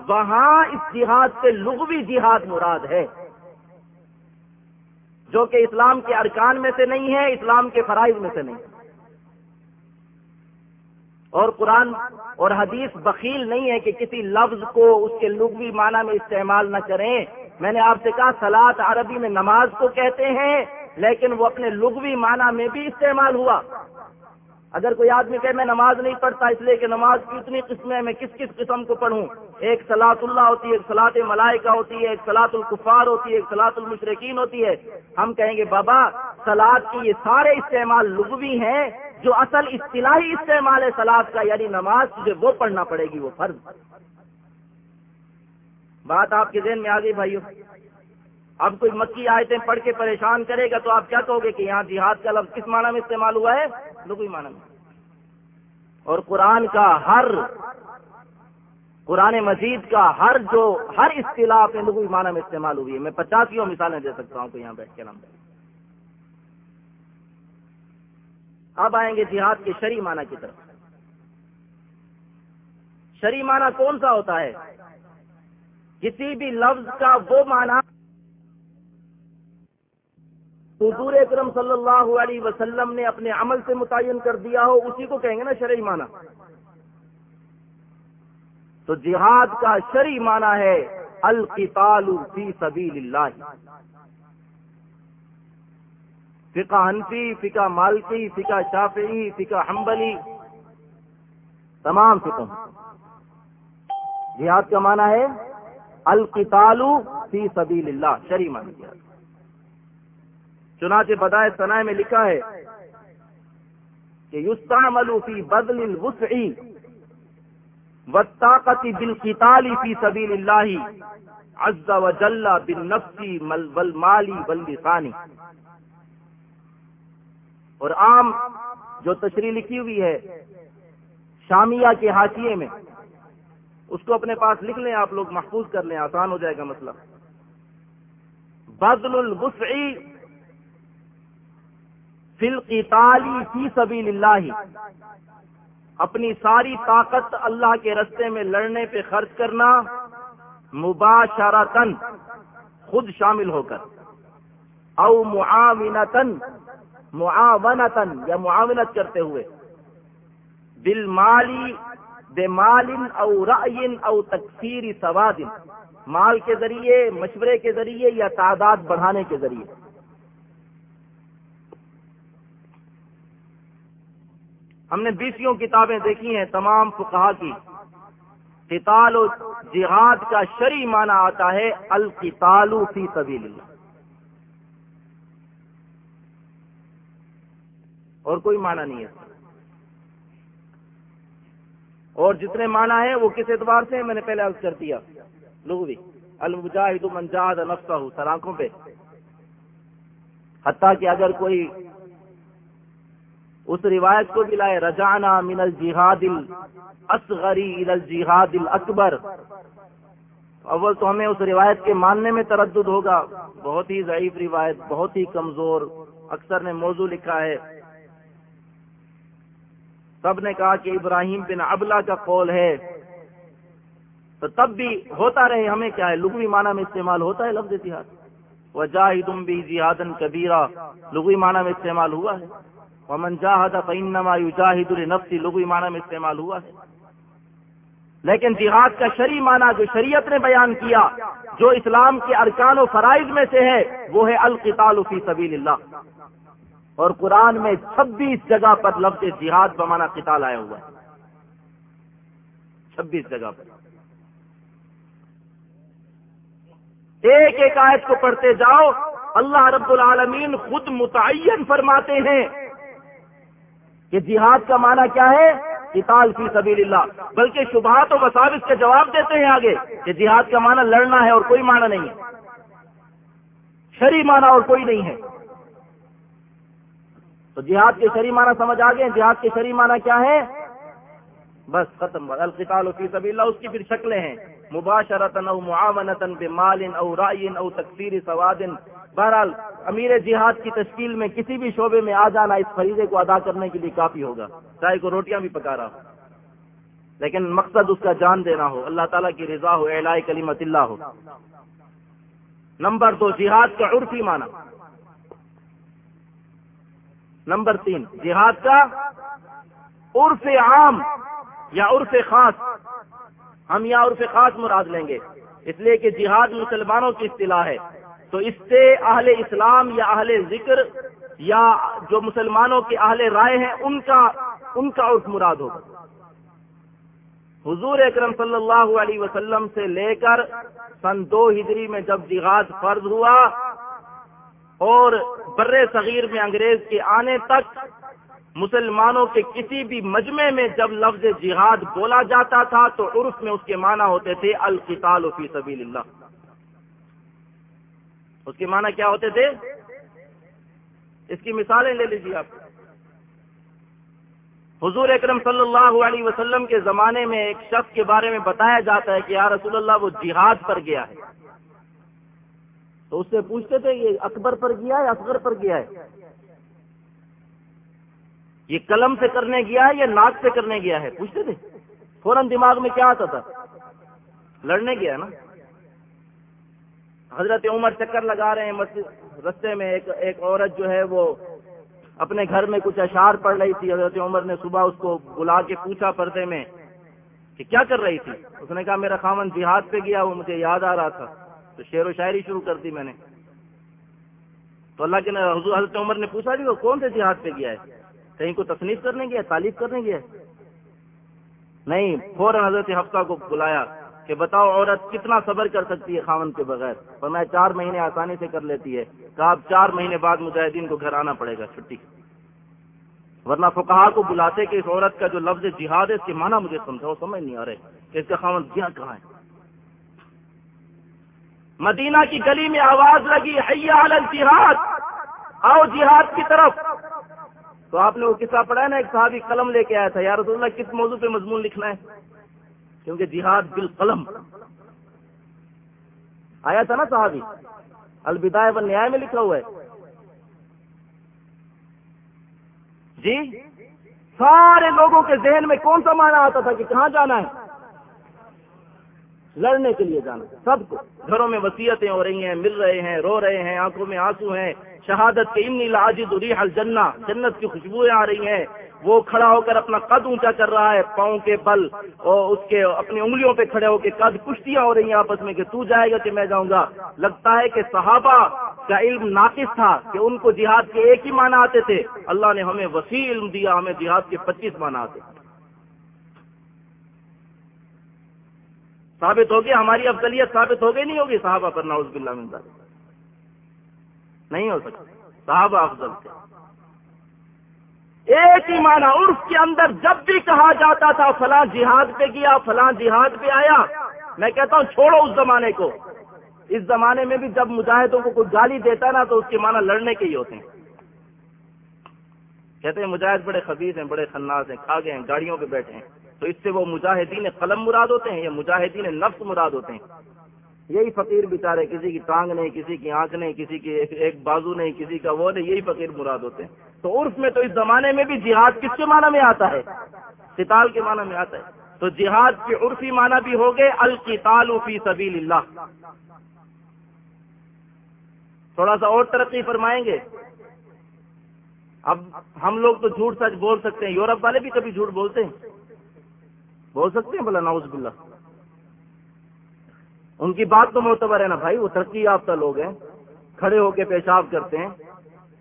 وہاں اس جہاد سے لغوی جہاد مراد ہے۔ جو کہ اسلام کے ارکان میں سے نہیں ہے، اسلام کے فرائض میں سے نہیں۔ اور قرآن اور حدیث بخیل نہیں ہے کہ کسی لفظ کو اس کے لغوی معنی میں استعمال نہ کریں۔ میں نے آپ سے کہا سلاد عربی میں نماز کو کہتے ہیں لیکن وہ اپنے لغوی معنی میں بھی استعمال ہوا۔ اگر کوئی آدمی کہ میں نماز نہیں پڑھتا اس لیے کہ نماز کی اتنی قسمیں میں کس کس قسم کو پڑھوں؟ ایک سلاط اللہ ہوتی ہے، ایک سلاط ملائکہ ہوتی ہے، ایک سلاط القفار ہوتی ہے، ایک سلاط المشرقین ہوتی ہے۔ ہم کہیں گے، بابا سلاد کی یہ سارے استعمال لغوی ہیں جو اصل اصطلاحی استعمال ہے سلاد کا یعنی نماز تجھے وہ پڑھنا پڑے گی، وہ فرض۔ بات آپ کے ذہن میں آ گئی بھائیو۔ اب کوئی مکی آیتیں پڑھ کے پریشان کرے گا تو آپ کیا کہو گے کہ یہاں جہاد کا لفظ کس معنی میں استعمال ہوا ہے؟ لغوی معنی میں۔ اور قرآن کا ہر، قرآن مجید کا ہر جو، ہر اصطلاح پہ لغوی معنی میں استعمال ہوئی ہے۔ میں پچاسیوں مثالیں دے سکتا ہوں کہ یہاں بیٹھ کے نام اب آئیں گے جہاد کے شری معنی کی طرف۔ شری معنی کون سا ہوتا ہے؟ کسی بھی لفظ کا وہ معنی حضور اکرم صلی اللہ علیہ وسلم نے اپنے عمل سے متعین کر دیا ہو، اسی کو کہیں گے نا شرعی معنی۔ تو جہاد کا شرعی معنی ہے القتال فی سبیل اللہ۔ فقہ حنفی، فقہ مالکی، فقہ شافعی، فقہ حنبلی، تمام فقہ۔ جہاد کا معنی ہے القتال فی سبیل اللہ، شرعی معنی۔ جہاد چنانچہ بدائے سنا میں لکھا ہے کہ یستعمل فی بدل الوسعی والطاقت بالقتال فی سبیل اللہ عز و جل بالنفس والمال واللسان. اور عام جو تشریح لکھی ہوئی ہے شامیہ کے حاشیے میں، اس کو اپنے پاس لکھ لیں، آپ لوگ محفوظ کر لیں، آسان ہو جائے گا مسئلہ. بدل الوسعی فل قتالی فی سبیل اللہ اپنی ساری طاقت اللہ کے رستے میں لڑنے پہ خرچ کرنا مباشرتن خود شامل ہو کر، او معاونتن معاونتن یا معاونت کرتے ہوئے۔ بل مالی بے مالن او رعین او تکفیر سواد۔ مال کے ذریعے، مشورے کے ذریعے یا تعداد بڑھانے کے ذریعے۔ ہم نے بیسوں کتابیں دیکھی ہیں تمام فقہا کی۔ قتال و جہاد کا شری معنی آتا ہے القتال فی سبیل اللہ اور کوئی معنی نہیں ہے۔ اور جتنے معنی ہیں وہ کس اعتبار سے میں نے پہلے عرض کر دیا۔ لغوی۔ المجاہد من جاہد نفسہ سراخوں پہ۔ حتیٰ کہ اگر کوئی اس روایت کو بھی لائے رجانا من الجہاد الاصغری الى الجہاد الاکبر اول تو ہمیں اس روایت کے ماننے میں تردد ہوگا۔ بہت ہی ضعیف روایت، بہت ہی کمزور، اکثر نے موضوع لکھا ہے۔ سب نے کہا کہ ابراہیم بن ابلا کا قول ہے۔ تو تب بھی ہوتا رہے، ہمیں کیا ہے؟ لغوی معنی میں استعمال ہوتا ہے لفظ اتحاد۔ وہ جاہدم بھی جہادن کبیرہ لغوی معنی میں استعمال ہوا ہے۔ ومن جاہد فینما یجاہد النفسی لغوی معنی میں استعمال ہوا ہے۔ لیکن جہاد کا شرعی معنی جو شریعت نے بیان کیا، جو اسلام کے ارکان و فرائض میں سے ہے، وہ ہے القتال فی سبیل اللہ اور قرآن میں چھبیس جگہ پر لفظ جہاد بمانا قتال آیا ہوا ہے۔ چھبیس جگہ پر۔ ایک ایک آیت کو پڑھتے جاؤ، اللہ رب العالمین خود متعین فرماتے ہیں کہ جہاد کا معنی کیا ہے؟ قتال فی سبیل اللہ بلکہ شبہات و مساوس کے جواب دیتے ہیں آگے کہ جہاد کا معنی لڑنا ہے اور کوئی معنی نہیں ہے۔ شری معنی اور کوئی نہیں ہے۔ تو جہاد کے شری معنی سمجھ آ گئے جہاد کے شری معنی کیا ہے؟ بس ختم۔ القتال فی سبیل اللہ اس کی پھر شکلیں ہیں۔ مباشرتن او معاونتن بمال او رائن او تکثیر سواد بہرحال امیر جہاد کی تشکیل میں کسی بھی شعبے میں آ جانا اس فریضے کو ادا کرنے کے لیے کافی ہوگا۔ چاہے کو روٹیاں بھی پکا رہا ہو۔ لیکن مقصد اس کا جان دینا ہو، اللہ تعالیٰ کی رضا ہو اعلی کلیمت اللہ ہو۔ نمبر دو، جہاد کا عرفی معنی۔ نمبر تین، جہاد کا عرف عام یا عرف خاص۔ ہم یا عرف خاص مراد لیں گے۔ اس لیے کہ جہاد مسلمانوں کی اصطلاح ہے۔ تو اس سے اہل اسلام یا اہل ذکر یا جو مسلمانوں کے اہل رائے ہیں، ان کا ان کا عرف مراد ہوگا۔ حضور اکرم صلی اللہ علیہ وسلم سے لے کر سن دو ہجری میں جب جہاد فرض ہوا اور بر صغیر میں انگریز کے آنے تک مسلمانوں کے کسی بھی مجمع میں جب لفظ جہاد بولا جاتا تھا تو عرف میں اس کے معنی ہوتے تھے القتال فی سبیل اللہ۔ اس کے معنی کیا ہوتے تھے؟ اس کی مثالیں لے لیجیے آپ۔ حضور اکرم صلی اللہ علیہ وسلم کے زمانے میں ایک شخص کے بارے میں بتایا جاتا ہے کہ یا رسول اللہ، وہ جہاد پر گیا ہے۔ تو اس سے پوچھتے تھے، یہ اکبر پر گیا ہے اصغر پر گیا ہے؟ یہ قلم سے کرنے گیا ہے یا ناک سے کرنے گیا ہے؟ پوچھتے تھے۔ فوراً دماغ میں کیا آتا تھا؟ لڑنے گیا نا۔ حضرت عمر چکر لگا رہے ہیں مسجد رستے میں، ایک ایک عورت جو ہے وہ اپنے گھر میں کچھ اشعار پڑھ رہی تھی۔ حضرت عمر نے صبح اس کو بلا کے پوچھا پردے میں کہ کیا کر رہی تھی؟ اس نے کہا، میرا خامن جہاد پہ گیا، وہ مجھے یاد آ رہا تھا۔ تو شعر و شاعری شروع کر دی میں نے۔ تو اللہ کے حضور حضرت عمر نے پوچھا جی وہ کون سے جہاد پہ گیا ہے؟ کہیں کو تصنیف کرنے گیا تعلیف کرنے گیا نہیں، فوراً حضرت ہفتہ کو بلایا۔ کہ بتاؤ عورت کتنا صبر کر سکتی ہے خامن کے بغیر؟ اور میں چار مہینے آسانی سے کر لیتی ہے۔ کہا، اب چار مہینے بعد مجاہدین کو گھر آنا پڑے گا، چھٹی۔ ورنہ فکہ کو بلاتے کہ اس عورت کا جو لفظ جہاد ہے، اس کے معنی مجھے سمجھا وہ سمجھ نہیں آ رہے کہ اس کا خامن کیا کہاں ہے۔ مدینہ کی گلی میں آواز لگی، حیا جہاد آؤ جہاد کی طرف۔ تو آپ نے وہ قصہ پڑھا نا، ایک صحابی قلم لے کے آیا تھا، یا رسول اللہ، کس موضوع پہ مضمون لکھنا ہے؟ کیونکہ جہاد بالقلم. آیا تھا نا صحابی؟ الوداع و نیا میں لکھا ہوا ہے. جی؟ سارے لوگوں کے ذہن میں کون سا معنی آتا تھا کہ کہاں جانا ہے؟ لڑنے کے لیے جانا. سب کو. گھروں میں وسیعتیں ہو رہی ہیں، مل رہے ہیں، رو رہے ہیں، آنکھوں میں آنسو ہیں. شہادت کے انی لاجد ریح الجنہ. جنت کی خوشبوئیں آ رہی ہیں. وہ کھڑا ہو کر اپنا قد اونچا کر رہا ہے، پاؤں کے بل اور اس کے اپنی انگلیوں پہ کھڑے ہو کے قد کشتیاں ہو رہی ہیں آپس میں کہ تو جائے گا کہ میں جاؤں گا۔ لگتا ہے کہ صحابہ کا علم ناقص تھا کہ ان کو جہاد کے ایک ہی معنی آتے تھے۔ اللہ نے ہمیں وسیع علم دیا، ہمیں جہاد کے پچیس معنی آتے۔ ثابت ہوگی، ہماری افضلیت ثابت ہو گئی نہیں ہوگی؟ صحابہ پر ناؤز باللہ منظر نہیں ہو سکتی صحابہ افضل تھے۔ ایک ہی معنی، عرف کے اندر جب بھی کہا جاتا تھا، فلاں جہاد پہ گیا، فلاں جہاد پہ آیا۔ میں کہتا ہوں، چھوڑو اس زمانے کو۔ اس زمانے میں بھی جب مجاہدوں کو کوئی گالی دیتا نا، تو اس کے معنی لڑنے کے ہی ہوتے ہیں۔ کہتے ہیں، مجاہد بڑے خبیز ہیں، بڑے خناس ہیں، کھا گئے ہیں، گاڑیوں پہ بیٹھے ہیں۔ تو اس سے وہ مجاہدین قلم مراد ہوتے ہیں یا مجاہدین نفس مراد ہوتے ہیں؟ یہی فقیر بیچارے کسی کی ٹانگ نہیں، کسی کی آنکھ نہیں، کسی کی ایک بازو نہیں، کسی کا وہ نہیں، یہی فقیر مراد ہوتے ہیں۔ تو عرف میں تو اس زمانے میں بھی جہاد کس کے معنی میں آتا ہے؟ قتال کے معنی میں آتا ہے۔ تو جہاد کے عرفی معنی بھی ہو گئے القتال فی سبیل اللہ۔ تھوڑا سا اور ترقی فرمائیں گے۔ اب ہم لوگ تو جھوٹ سچ بول سکتے ہیں، یورپ والے بھی کبھی جھوٹ بولتے ہیں۔ بول سکتے ہیں بلا ناؤز باللہ۔ ان کی بات تو معتبر ہے نا بھائی، وہ ترقی یافتہ لوگ ہیں، کھڑے ہو کے پیشاب کرتے ہیں،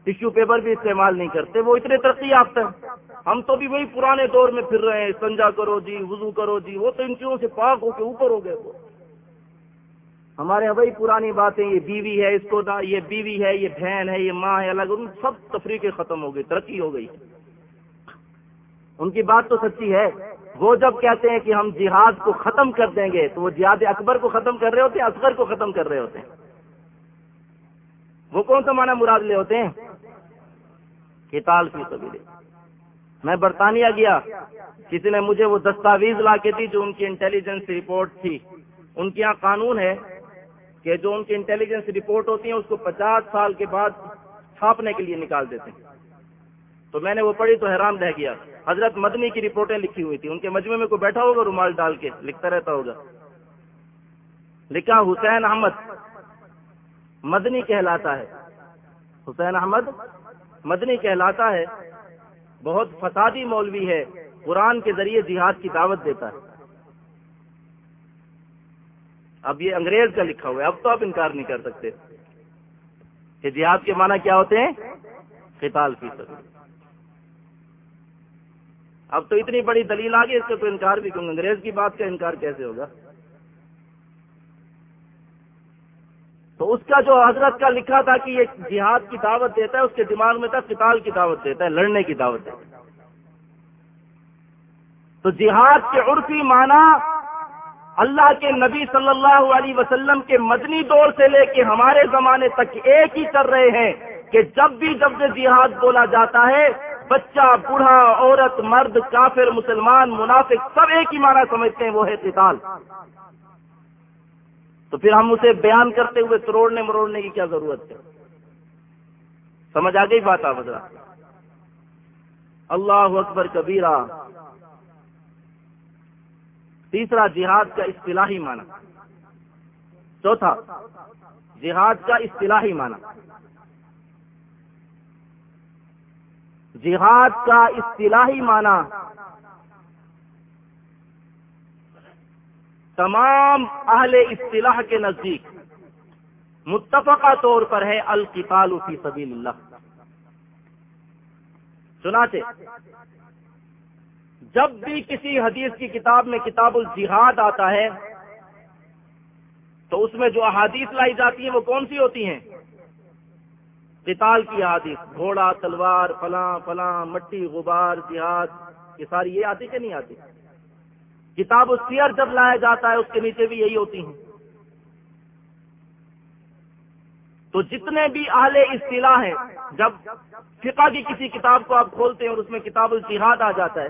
ٹشو پیپر بھی استعمال نہیں کرتے، وہ اتنے ترقی یافتہ ہیں۔ ہم تو بھی وہی پرانے دور میں پھر رہے ہیں، سنجا کرو جی وضو کرو جی وہ تو ان چیزوں سے پاک ہو کے اوپر ہو گئے۔ وہ ہمارے یہاں وہی پرانی باتیں، یہ بیوی ہے، اس کو یہ بیوی ہے، یہ بہن ہے، یہ ماں ہے، الگ، ان سب تفریقیں ختم ہو گئی، ترقی ہو گئی۔ ان کی بات تو سچی ہے۔ وہ جب کہتے ہیں کہ ہم جہاد کو ختم کر دیں گے، تو وہ جہاد اکبر کو ختم کر رہے ہوتے ہیں، اصغر کو ختم کر رہے ہوتے ہیں؟ وہ کون سا معنی مراد لے ہوتے ہیں؟ کتال کی سبھی میں برطانیہ گیا، کسی نے مجھے وہ دستاویز لا کے دی جو ان کی انٹیلیجنس رپورٹ تھی۔ ان کے یہاں قانون ہے کہ جو ان کی انٹیلیجنس رپورٹ ہوتی ہیں، اس کو پچاس سال کے بعد چھاپنے کے لیے نکال دیتے ہیں۔ تو میں نے وہ پڑھی تو حیران رہ گیا۔ حضرت مدنی کی رپورٹیں لکھی ہوئی تھی ان کے مجموعے میں کوئی بیٹھا ہوگا رومال ڈال کے لکھتا رہتا ہوگا۔ لکھا، حسین احمد مدنی کہلاتا ہے۔ حسین احمد مدنی کہلاتا ہے۔ بہت فسادی مولوی ہے۔ قرآن کے ذریعے جہاد کی دعوت دیتا ہے۔ اب یہ انگریز کا لکھا ہوا ہے۔ اب تو آپ انکار نہیں کر سکتے۔ کہ جہاد کے معنی کیا ہوتے ہیں؟ قتال فی سبیل اب تو اتنی بڑی دلیل آ گئی اس کا تو انکار بھی کیوں انگریز کی بات کا انکار کیسے ہوگا؟ تو اس کا جو حضرت کا لکھا تھا کہ یہ جہاد کی دعوت دیتا ہے، اس کے دماغ میں تھا قتال کی دعوت دیتا ہے، لڑنے کی دعوت دیتا ہے۔ تو جہاد کے عرفی معنی اللہ کے نبی صلی اللہ علیہ وسلم کے مدنی دور سے لے کے ہمارے زمانے تک ایک ہی کر رہے ہیں کہ جب بھی جب سے جہاد بولا جاتا ہے بچہ، بوڑھا، عورت، مرد، کافر، مسلمان، منافق، سب ایک ہی معنی سمجھتے ہیں، وہ ہے قتال۔ تو پھر ہم اسے بیان کرتے ہوئے تروڑنے مروڑنے کی کیا ضرورت ہے؟ سمجھ آ گئی بات آپ اللہ اکبر کبیرہ۔ تیسرا، جہاد کا اصطلاحی معنی۔ چوتھا، جہاد کا اصطلاحی معنی۔ جہاد کا اصطلاحی معنی تمام اہل اصطلاح کے نزدیک، متفقہ طور پر ہے القتال فی سبیل اللہ۔ سناتے جب بھی کسی حدیث کی کتاب میں کتاب الجہاد آتا ہے، تو اس میں جو احادیث لائی جاتی ہیں وہ کون سی ہوتی ہیں؟ قتال کی حادث گھوڑا، تلوار، فلاں فلاں، مٹی، غبار، جہاد، یہ ساری یہ آتی کہ نہیں آتی کتاب و سیر جب لایا جاتا ہے، اس کے نیچے بھی یہی ہوتی ہیں۔ تو جتنے بھی اہل اصطلاح ہیں، جب فقہ کی کسی کتاب کو آپ کھولتے ہیں اور اس میں کتاب الجہاد آ جاتا ہے،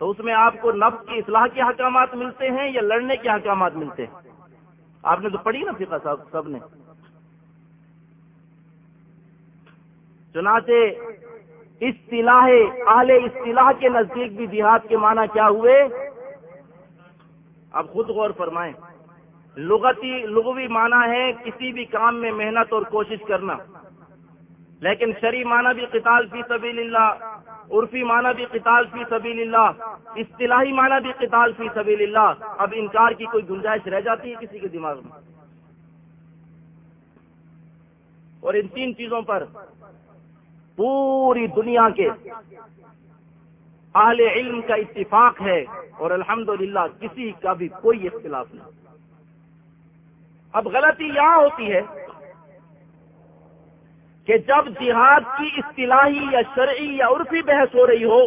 تو اس میں آپ کو نفس کی اصلاح کے حکامات ملتے ہیں یا لڑنے کے حکامات ملتے ہیں؟ آپ نے تو پڑھی نا فقہ صاحب، سب نے۔ چنانچہ اصطلاح اہل اصطلاح کے نزدیک بھی دیہات کے معنی کیا ہوئے؟ اب خود غور فرمائیں۔ لغتی، لغوی معنی ہے کسی بھی کام میں محنت اور کوشش کرنا۔ لیکن شری معنی بھی قتال فی سبیل اللہ عرفی معنی بھی قتال فی سبیل اللہ اصطلاحی معنی بھی قتال فی سبیل اللہ اب انکار کی کوئی گنجائش رہ جاتی ہے کسی کے دماغ میں۔ اور ان تین چیزوں پر پوری دنیا کے اہل علم کا اتفاق ہے اور الحمدللہ کسی کا بھی کوئی اختلاف نہیں اب غلطی یہاں ہوتی ہے کہ جب جہاد کی اصطلاحی یا شرعی یا عرفی بحث ہو رہی ہو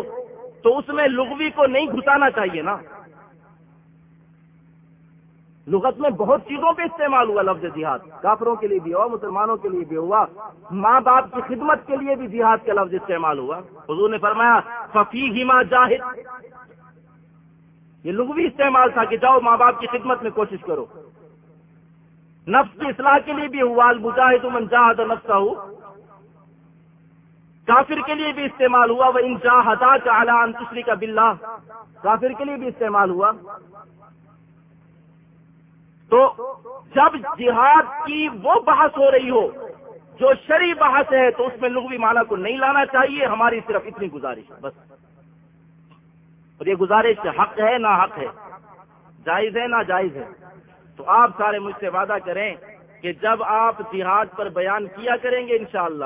تو اس میں لغوی کو نہیں گھسانا چاہیے نا۔ لغت میں بہت چیزوں پہ استعمال ہوا لفظ جہاد۔ کافروں کے لیے بھی ہوا، مسلمانوں کے لیے بھی ہوا، ماں باپ کی خدمت کے لیے بھی جہاد کا لفظ استعمال ہوا۔ حضور نے فرمایا ففی ہما جاہد یہ لغوی استعمال تھا کہ جاؤ ماں باپ کی خدمت میں کوشش کرو۔ نفس کی اصلاح کے لیے بھی ہوا، المجاہد من جاہد نفسہ۔ ہو کافر کے لیے بھی استعمال ہوا وہ ان چاہتا چالا انتشری کا بلّہ کافر کے لیے بھی استعمال ہوا۔ تو جب جہاد کی وہ بحث ہو رہی ہو، جو شری بحث ہے، تو اس میں لغوی معنی کو نہیں لانا چاہیے، ہماری صرف اتنی گزارش ہے، بس۔ اور یہ گزارش حق ہے نہ حق ہے؟ جائز ہے نہ جائز ہے؟ تو آپ سارے مجھ سے وعدہ کریں کہ جب آپ جہاد پر بیان کیا کریں گے انشاءاللہ،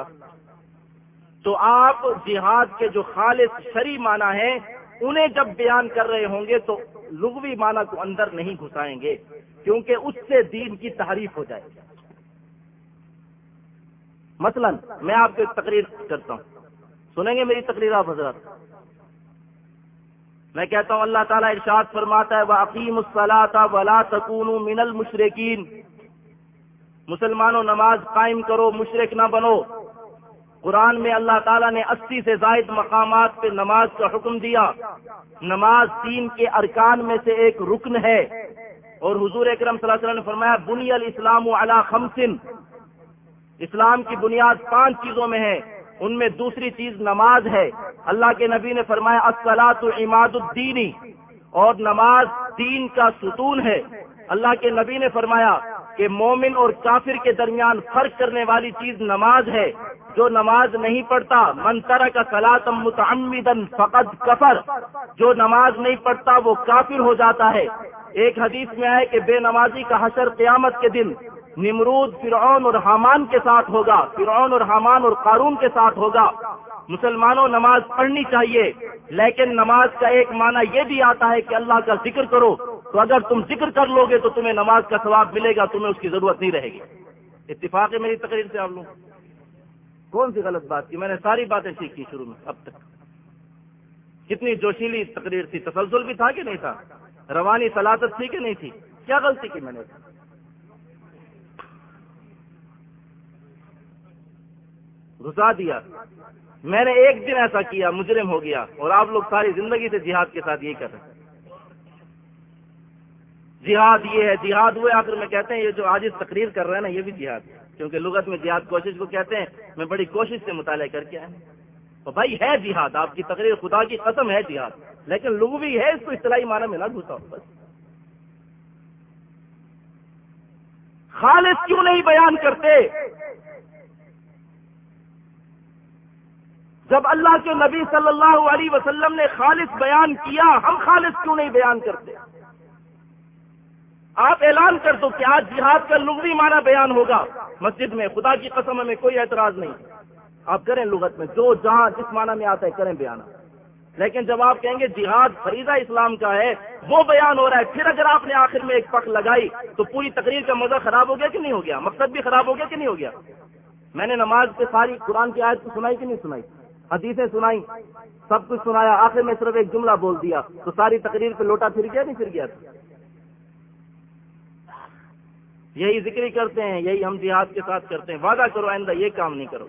تو آپ جہاد کے جو خالص شری معنی ہیں، انہیں جب بیان کر رہے ہوں گے، تو لغوی معنی کو اندر نہیں گھسائیں گے۔ کیونکہ اس سے دین کی تعریف ہو جائے مثلا میں آپ کو ایک تقریر کرتا ہوں۔ سنیں گے میری تقریر آپ حضرت میں کہتا ہوں اللہ تعالیٰ ارشاد فرماتا ہے وہ عقیم الصلاح ولا سکون من مسلمانوں، نماز قائم کرو مشرق نہ بنو۔ قرآن میں اللہ تعالیٰ نے اسی سے زائد مقامات پہ نماز کا حکم دیا۔ نماز تین کے ارکان میں سے ایک رکن ہے۔ اور حضور اکرم صلی اللہ علیہ وسلم نے فرمایا، بنی الاسلام علی خمسن۔ اسلام کی بنیاد پانچ چیزوں میں ہے۔ ان میں دوسری چیز نماز ہے۔ اللہ کے نبی نے فرمایا السلاط عماد الدینی اور نماز دین کا ستون ہے۔ اللہ کے نبی نے فرمایا کہ مومن اور کافر کے درمیان فرق کرنے والی چیز نماز ہے۔ جو نماز نہیں پڑھتا منتر کا سلاطم متعمدن فقط کفر۔ جو نماز نہیں پڑھتا، وہ کافر ہو جاتا ہے۔ ایک حدیث میں ہے کہ بے نمازی کا حشر قیامت کے دن نمرود فرعون اور حامان کے ساتھ ہوگا، فرعون اور حامان اور قارون کے ساتھ ہوگا۔ مسلمانوں، نماز پڑھنی چاہیے، لیکن نماز کا ایک معنی یہ بھی آتا ہے کہ اللہ کا ذکر کرو۔ تو اگر تم ذکر کر لو گے تو تمہیں نماز کا ثواب ملے گا، تمہیں اس کی ضرورت نہیں رہے گی۔ اتفاق ہے میری تقریر سے آپ لوگ۔ کون سی غلط بات کی؟ میں نے ساری باتیں سیکھی شروع میں، اب تک۔ کتنی جوشیلی تقریر تھی؟ تسلسل بھی تھا کہ نہیں تھا؟ روانی سلاطت تھی کہ نہیں تھی؟ کیا غلطی کی میں نے؟ گھسا دیا۔ میں نے ایک دن ایسا کیا، مجرم ہو گیا، اور آپ لوگ ساری زندگی سے جہاد کے ساتھ یہی کر رہے ہیں۔ جہاد یہ ہے، جہاد ہوئے آخر میں کہتے ہیں یہ جو آج اس تقریر کر رہے ہیں نا، یہ بھی جہاد ہے۔ کیونکہ لغت میں جہاد کوشش کو کہتے ہیں، میں بڑی کوشش سے مطالعہ کر کے آئے تو بھائی، ہے جہاد۔ آپ کی تقریر خدا کی قسم ہے جہاد۔ لیکن لغو بھی ہے، اس کو اصطلاحی معنی میں نہ گھسا بس۔ خالص کیوں نہیں بیان کرتے؟ جب اللہ کے نبی صلی اللہ علیہ وسلم نے خالص بیان کیا، ہم خالص کیوں نہیں بیان کرتے؟ آپ اعلان کر دو کہ آج جہاد کا لغوی معنی بیان ہوگا۔ مسجد میں خدا کی قسم میں کوئی اعتراض نہیں۔ آپ کریں لغت میں، جو جہاں جس معنی میں آتا ہے کریں بیان لیکن جب آپ کہیں گے جہاد فریضہ اسلام کا ہے، وہ بیان ہو رہا ہے، پھر اگر آپ نے آخر میں ایک پک لگائی تو پوری تقریر کا مزہ خراب ہو گیا کہ نہیں ہو گیا؟ مقصد بھی خراب ہو گیا کہ نہیں ہو گیا؟ میں نے نماز پہ ساری قرآن کی آیت کو سنائی کہ نہیں سنائی؟ حدیثیں سنائی، سب کچھ سنایا، آخر میں صرف ایک جملہ بول دیا تو ساری تقریر پہ لوٹا پھر گیا نہیں پھر گیا یہی ذکر کرتے ہیں، یہی ہم جہاد کے ساتھ کرتے ہیں۔ وعدہ کرو، آئندہ یہ کام نہیں کرو۔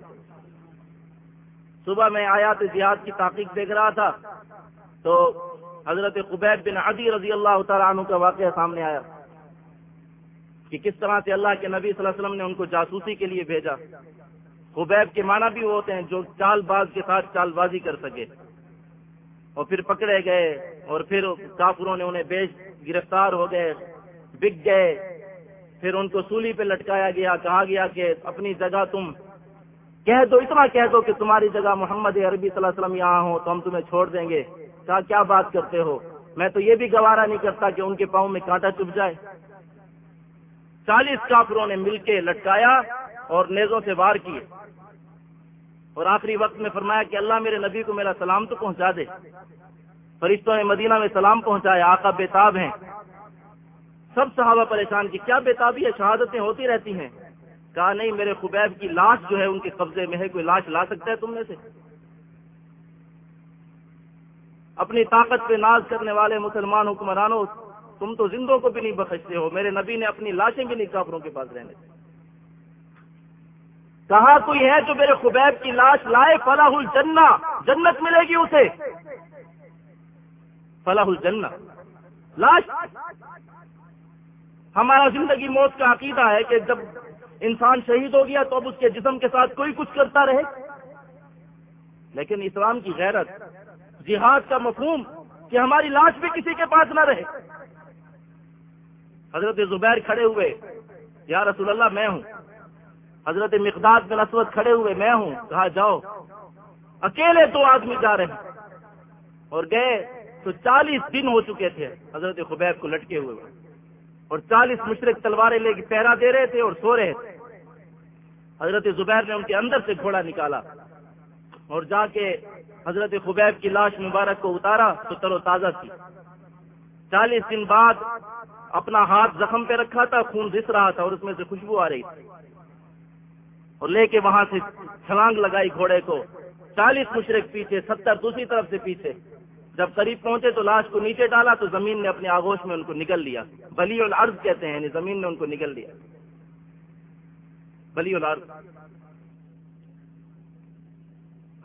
صبح میں آیات جہاد کی تحقیق دیکھ رہا تھا، تو حضرت قبیب بن عدی رضی اللہ تعالیٰ عنہ کا واقعہ سامنے آیا کہ کس طرح سے اللہ کے نبی صلی اللہ علیہ وسلم نے ان کو جاسوسی کے لیے بھیجا۔ قبیب کے معنی بھی ہوتے ہیں جو چال باز کے ساتھ چال بازی کر سکے۔ اور پھر پکڑے گئے اور پھر کافروں نے انہیں بیچ گرفتار ہو گئے، بک گئے۔ پھر ان کو سولی پہ لٹکایا گیا، کہا گیا کہ اپنی جگہ تم کہہ دو، اتنا کہہ دو کہ تمہاری جگہ محمد عربی صلی اللہ علیہ وسلم یہاں ہو تو ہم تمہیں چھوڑ دیں گے۔ کہا، کیا بات کرتے ہو؟ میں تو یہ بھی گوارا نہیں کرتا کہ ان کے پاؤں میں کانٹا چپ جائے۔ چالیس کافروں نے مل کے لٹکایا اور نیزوں سے وار کیے۔ اور آخری وقت میں فرمایا کہ اللہ میرے نبی کو میرا سلام تو پہنچا دے۔ فرشتوں نے مدینہ میں سلام پہنچایا، آقا بےتاب ہیں۔ سب صحابہ پریشان کی کیا بےتابی ہے، شہادتیں ہوتی رہتی ہیں۔ کہا، نہیں، میرے خبیب کی لاش جو ہے، ان کے قبضے میں ہے، کوئی لاش لا سکتا ہے تم میں سے؟ اپنی طاقت پہ ناز کرنے والے مسلمان حکمرانوں، تم تو زندوں کو بھی نہیں بخشتے ہو، میرے نبی نے اپنی لاشیں بھی نہیں کافروں کے پاس رہنے کہا، کوئی ہے جو میرے خبیب کی لاش لائے؟ فلاح الجنہ، جنت ملے گی اسے۔ فلاح الجنہ، لاش۔ ہمارا زندگی موت کا عقیدہ ہے کہ جب انسان شہید ہو گیا تو اب اس کے جسم کے ساتھ کوئی کچھ کرتا رہے۔ لیکن اسلام کی غیرت، جہاد کا مفہوم کہ ہماری لاش بھی کسی کے پاس نہ رہے۔ حضرت زبیر کھڑے ہوئے، یا رسول اللہ میں ہوں۔ حضرت مقداد بن اسود کھڑے ہوئے، میں ہوں۔ کہا، جاؤ۔ اکیلے دو آدمی جا رہے ہیں۔ اور گئے تو چالیس دن ہو چکے تھے۔ حضرت خبیب کو لٹکے ہوئے۔ اور چالیس مشرق تلواریں لے کے پہرا دے رہے تھے اور سو رہے تھے۔ حضرت زبیر نے ان کے اندر سے گھوڑا نکالا اور جا کے حضرت خبیب کی لاش مبارک کو اتارا تو تر و تازہ تھی۔ چالیس دن بعد اپنا ہاتھ زخم پہ رکھا تھا، خون رس رہا تھا اور اس میں سے خوشبو آ رہی تھی۔ اور لے کے وہاں سے چھلانگ لگائی گھوڑے کو۔ چالیس مشرق پیچھے، ستر دوسری طرف سے پیچھے۔ جب قریب پہنچے تو لاش کو نیچے ڈالا تو زمین نے اپنے آگوش میں ان کو نکل لیا۔ بلی الارض کہتے ہیں یعنی زمین نے ان کو نکل لیا۔ بلی الارض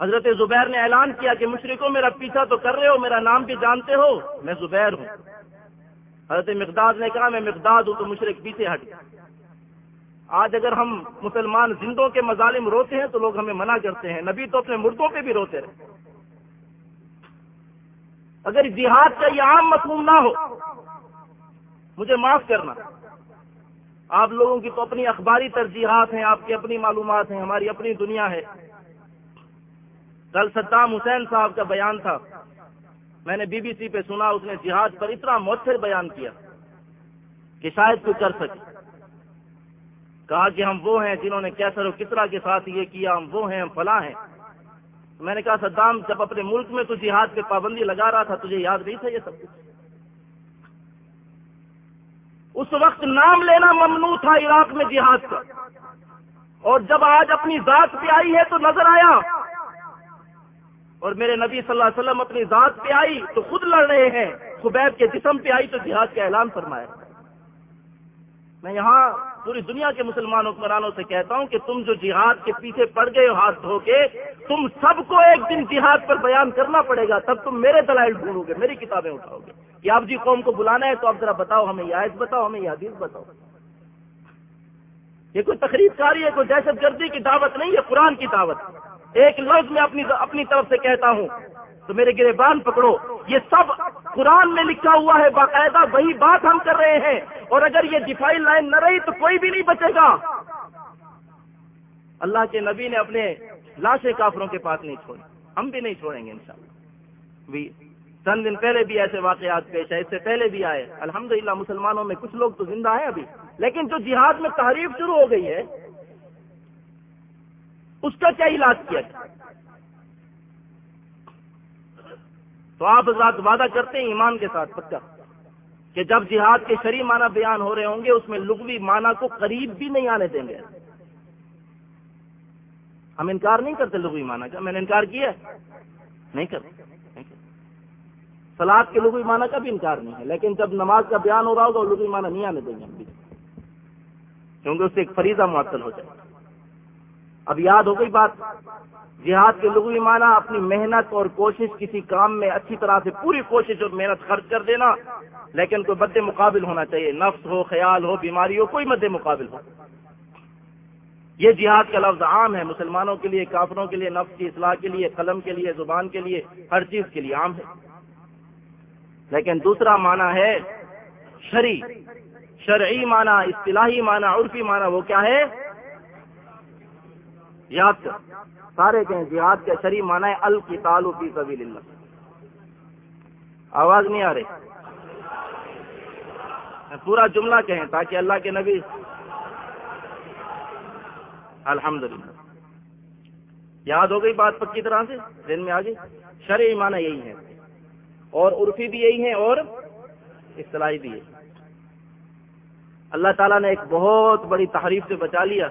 حضرت زبیر نے اعلان کیا کہ مشرقوں میرا پیچھا تو کر رہے ہو، میرا نام بھی جانتے ہو، میں زبیر ہوں۔ حضرت مقداد نے کہا، میں مقداد ہوں، تو مشرق پیچھے ہٹ۔ آج اگر ہم مسلمان زندوں کے مظالم روتے ہیں تو لوگ ہمیں منع کرتے ہیں، نبی تو اپنے مردوں پہ بھی روتے رہے اگر جہاد کا یہ عام مفہوم نہ ہو، مجھے معاف کرنا۔ آپ لوگوں کی تو اپنی اخباری ترجیحات ہیں، آپ کی اپنی معلومات ہیں، ہماری اپنی دنیا ہے۔ کل صدام حسین صاحب کا بیان تھا۔ میں نے بی بی سی پہ سنا، اس نے جہاد پر اتنا مؤثر بیان کیا کہ شاید کوئی کر سکے۔ کہا کہ ہم وہ ہیں جنہوں نے کیسر و کسرا کے ساتھ یہ کیا، ہم وہ ہیں، ہم فلاں ہیں۔ میں نے کہا، صدام، جب اپنے ملک میں تو جہاد پہ پابندی لگا رہا تھا، تجھے یاد نہیں تھا یہ سب کچھ؟ اس وقت نام لینا ممنوع تھا عراق میں جہاد کا۔ اور جب آج اپنی ذات پہ آئی ہے تو نظر آیا۔ اور میرے نبی صلی اللہ علیہ وسلم اپنی ذات پہ آئی تو خود لڑ رہے ہیں۔ خبیب کے جسم پہ آئی تو جہاد کا اعلان فرمایا۔ میں یہاں پوری دنیا کے مسلمان حکمرانوں سے کہتا ہوں کہ تم جو جہاد کے پیچھے پڑ گئے ہو ہاتھ دھو کے، تم سب کو ایک دن جہاد پر بیان کرنا پڑے گا، تب تم میرے دلائل ڈھونڈو گے، میری کتابیں اٹھاؤ گے۔ کہ آپ جی قوم کو بلانا ہے تو آپ ذرا بتاؤ، ہمیں یہ آیت بتاؤ، ہمیں یہ حدیث بتاؤ۔ یہ کوئی تقریب کاری ہے، کوئی دہشت گردی کی دعوت نہیں ہے قرآن کی دعوت۔ ایک لفظ میں اپنی اپنی طرف سے کہتا ہوں، تو میرے گرے بان پکڑو، یہ سب قرآن میں لکھا ہوا ہے، باقاعدہ وہی بات ہم کر رہے ہیں۔ اور اگر یہ دفاعی لائن نہ رہی تو کوئی بھی نہیں بچے گا۔ اللہ کے نبی نے اپنے لاشیں کافروں کے پاس نہیں چھوڑی۔ ہم بھی نہیں چھوڑیں گے انشاءاللہ۔ چند دن پہلے بھی ایسے واقعات پیش ہے اس سے پہلے بھی آئے۔ الحمدللہ مسلمانوں میں کچھ لوگ تو زندہ ہیں ابھی۔ لیکن جو جہاد میں تعریف شروع ہو گئی ہے، اس کا کیا علاج کیا تو آپ حضرات وعدہ کرتے ہیں ایمان کے ساتھ، پکا۔ کہ جب جہاد کے شری معنی بیان ہو رہے ہوں گے، اس میں لغوی معنی کو قریب بھی نہیں آنے دیں گے۔ ہم انکار نہیں کرتے لغوی معنی کا۔ میں نے انکار کیا نہیں کرتے۔ سلاد کے لغوی معنی کا بھی انکار نہیں ہے۔ لیکن جب نماز کا بیان ہو رہا ہوگا، لغوی معنی نہیں آنے دیں گے کیونکہ اس سے ایک فریضہ معطل ہو جائے۔ اب یاد ہو گئی بات۔ جہاد کے لغوی معنی اپنی محنت اور کوشش کسی کام میں اچھی طرح سے پوری کوشش اور محنت خرچ کر دینا، لیکن کوئی مد مقابل ہونا چاہیے۔ نفس ہو، خیال ہو، بیماری ہو، کوئی مد مقابل ہو۔ یہ جہاد کا لفظ عام ہے۔ مسلمانوں کے لیے، کافروں کے لیے، نفس کی اصلاح کے لیے، قلم کے لیے، زبان کے لیے، ہر چیز کے لیے عام ہے۔ لیکن دوسرا معنی ہے شری شرعی معنی، اصطلاحی معنی، عرفی معنی وہ کیا ہے؟ یاد کر۔ سارے کہیں جہاد کا شری معنی ہے ال کی تعلق فی سبیل اللہ آواز نہیں آ رہی۔ پورا جملہ کہیں تاکہ اللہ کے نبی۔ الحمد یاد ہو گئی بات پکی طرح سے؟ دن میں آگے شرع معنی یہی ہے۔ اور عرفی بھی یہی ہیں اور اصطلاحی بھی ہے۔ اللہ تعالیٰ نے ایک بہت بڑی تحریف سے بچا لیا۔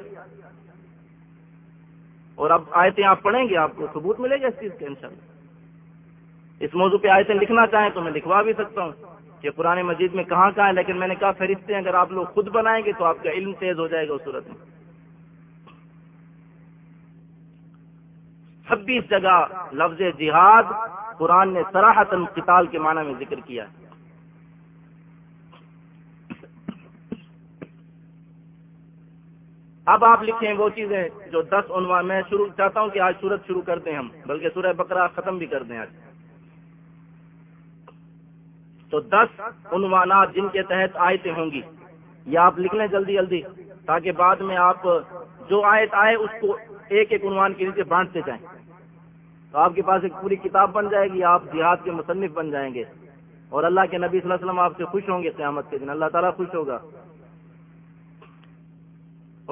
اور اب آیتیں آپ پڑھیں گے، آپ کو ثبوت ملے گا اس چیز کے انشاءاللہ۔ اس موضوع پہ آیتیں لکھنا چاہیں تو میں لکھوا بھی سکتا ہوں کہ قرآن مجید میں کہاں کہاں ہے، لیکن میں نے کہا فرشتے اگر آپ لوگ خود بنائیں گے تو آپ کا علم تیز ہو جائے گا اس صورت میں۔ چھبیس جگہ لفظ جہاد قرآن نے سراہتن قتال کے معنی میں ذکر کیا ہے۔ اب آپ لکھیں وہ چیزیں جو دس عنوان، میں شروع چاہتا ہوں کہ آج سورت شروع کر دیں ہم، بلکہ سورہ بکرا ختم بھی کر دیں آج۔ تو دس عنوانات جن کے تحت آیتیں ہوں گی، یہ آپ لکھ لیں جلدی جلدی، تاکہ بعد میں آپ جو آیت آئے اس کو ایک ایک عنوان کے نیچے بانٹتے جائیں۔ تو آپ کے پاس ایک پوری کتاب بن جائے گی، آپ جہاد کے مصنف بن جائیں گے۔ اور اللہ کے نبی صلی اللہ علیہ وسلم آپ سے خوش ہوں گے قیامت کے دن، اللہ تعالیٰ خوش ہوگا۔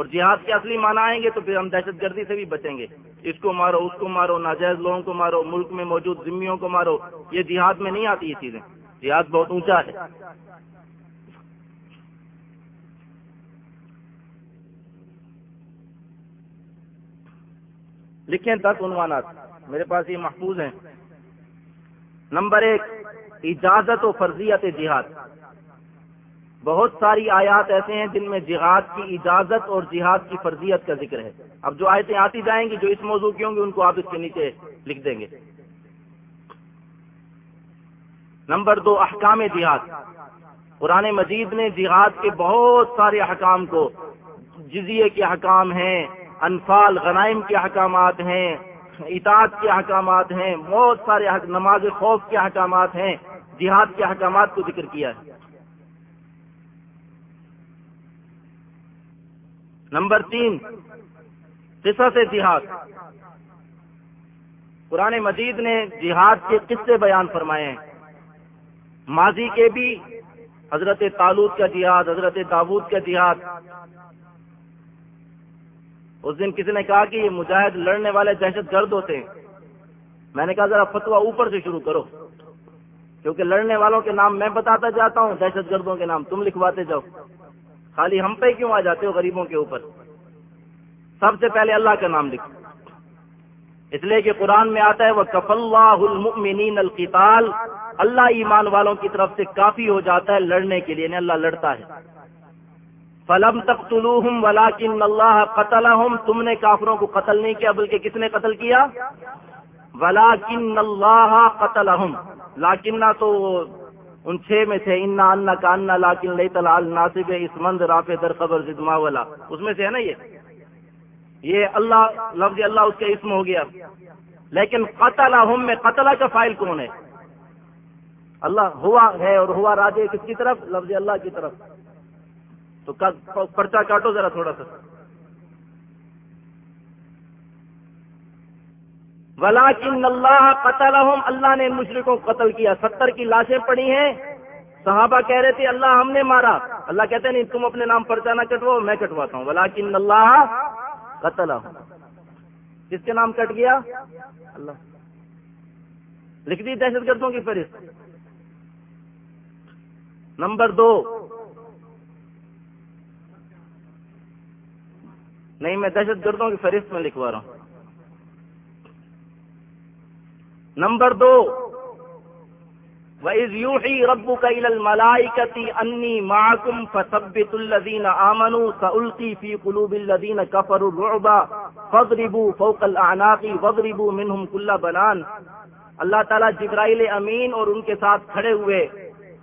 اور جہاد کے اصلی معنی آئیں گے تو پھر ہم دہشت گردی سے بھی بچیں گے۔ اس کو مارو، اس کو مارو، ناجائز لوگوں کو مارو، ملک میں موجود ذمیوں کو مارو۔ یہ جہاد میں نہیں آتی یہ چیزیں۔ جہاد بہت اونچا ہے۔ لکھیں دس عنوانات۔ میرے پاس یہ محفوظ ہیں۔ نمبر ایک، اجازت و فرضیت جہاد۔ بہت ساری آیات ایسے ہیں جن میں جہاد کی اجازت اور جہاد کی فرضیت کا ذکر ہے۔ اب جو آیتیں آتی جائیں گی، جو اس موضوع کی ہوں گی، ان کو آپ اس کے نیچے لکھ دیں گے۔ نمبر دو، احکام جہاد۔ قرآن مجید نے جہاد کے بہت سارے احکام کو، جزیے کے احکام ہیں، انفال، غنائم کے احکامات ہیں، اطاعت کے احکامات ہیں، بہت سارے نماز خوف کے احکامات ہیں، جہاد کے احکامات کو ذکر کیا ہے۔ نمبر تین، قصص جہاد۔ قرآن مجید نے جہاد کے قصے بیان فرمائے ہیں۔ ماضی کے بھی حضرت تالود کا جہاد، حضرت داود کا جہاد۔ اس دن کسی نے کہا کہ یہ مجاہد لڑنے والے دہشت گرد ہوتے ہیں۔ میں نے کہا ذرا فتوا اوپر سے شروع کرو، کیونکہ لڑنے والوں کے نام میں بتاتا جاتا ہوں، دہشت گردوں کے نام۔ تم لکھواتے جاؤ۔ خالی ہم پہ کیوں آ جاتے ہو غریبوں کے اوپر؟ سب سے پہلے اللہ کا نام لکھو۔ اس لیے کہ قرآن میں آتا ہے وہ کف اللہ المؤمنین القتال۔ اللہ ایمان والوں کی طرف سے کافی ہو جاتا ہے لڑنے کے لیے یعنی اللہ لڑتا ہے۔ فلم تک طلوع ولا کن اللہ قتل تم نے کافروں کو قتل نہیں کیا، بلکہ کس نے قتل کیا؟ ولا کن اللہ قتل لاکن تو ان چھ میں سے انا انا کا انا لاکن لئی تلال ناصب اسمند رافع در خبر زدما والا اس میں سے ہے نا یہ؟ یہ اللہ، لفظ اللہ اس کا اسم ہو گیا۔ لیکن قتل میں قتل کا فائل کون ہے؟ اللہ ہوا ہے اور ہوا راجے کس کی طرف؟ لفظ اللہ کی طرف۔ تو پرچہ کاٹو ذرا تھوڑا سا۔ ولاکن اللہ قتل اللہ نے مشرقوں کو قتل کیا۔ ستر کی لاشیں پڑی ہیں۔ صحابہ کہہ رہے تھے، اللہ ہم نے مارا۔ اللہ کہتے نہیں، تم اپنے نام پرچہ نہ کٹو میں کٹواتا ہوں۔ ولاکن اللہ قتل کس کے نام کٹ گیا؟ اللہ۔ لکھ دی دہشت گردوں کی فہرست۔ نمبر دو۔ نہیں، میں دہشت گردوں کی فہرست میں لکھوا رہا ہوں۔ نمبر دو، وَإِذْ يُوحِي رَبُّكَ إِلَى الْمَلَائِكَةِ أَنِّي مَعَكُمْ فَثَبِّتُوا الَّذِينَ آمَنُوا سَأُلْقِي فِي قُلُوبِ الَّذِينَ كَفَرُوا الرُّعْبَ فَاضْرِبُوا فَوْقَ الْأَعْنَاقِ وَاضْرِبُوا مِنْهُمْ كُلَّ بَنَانٍ۔ اللہ تعالیٰ جبرائیل امین اور ان کے ساتھ کھڑے ہوئے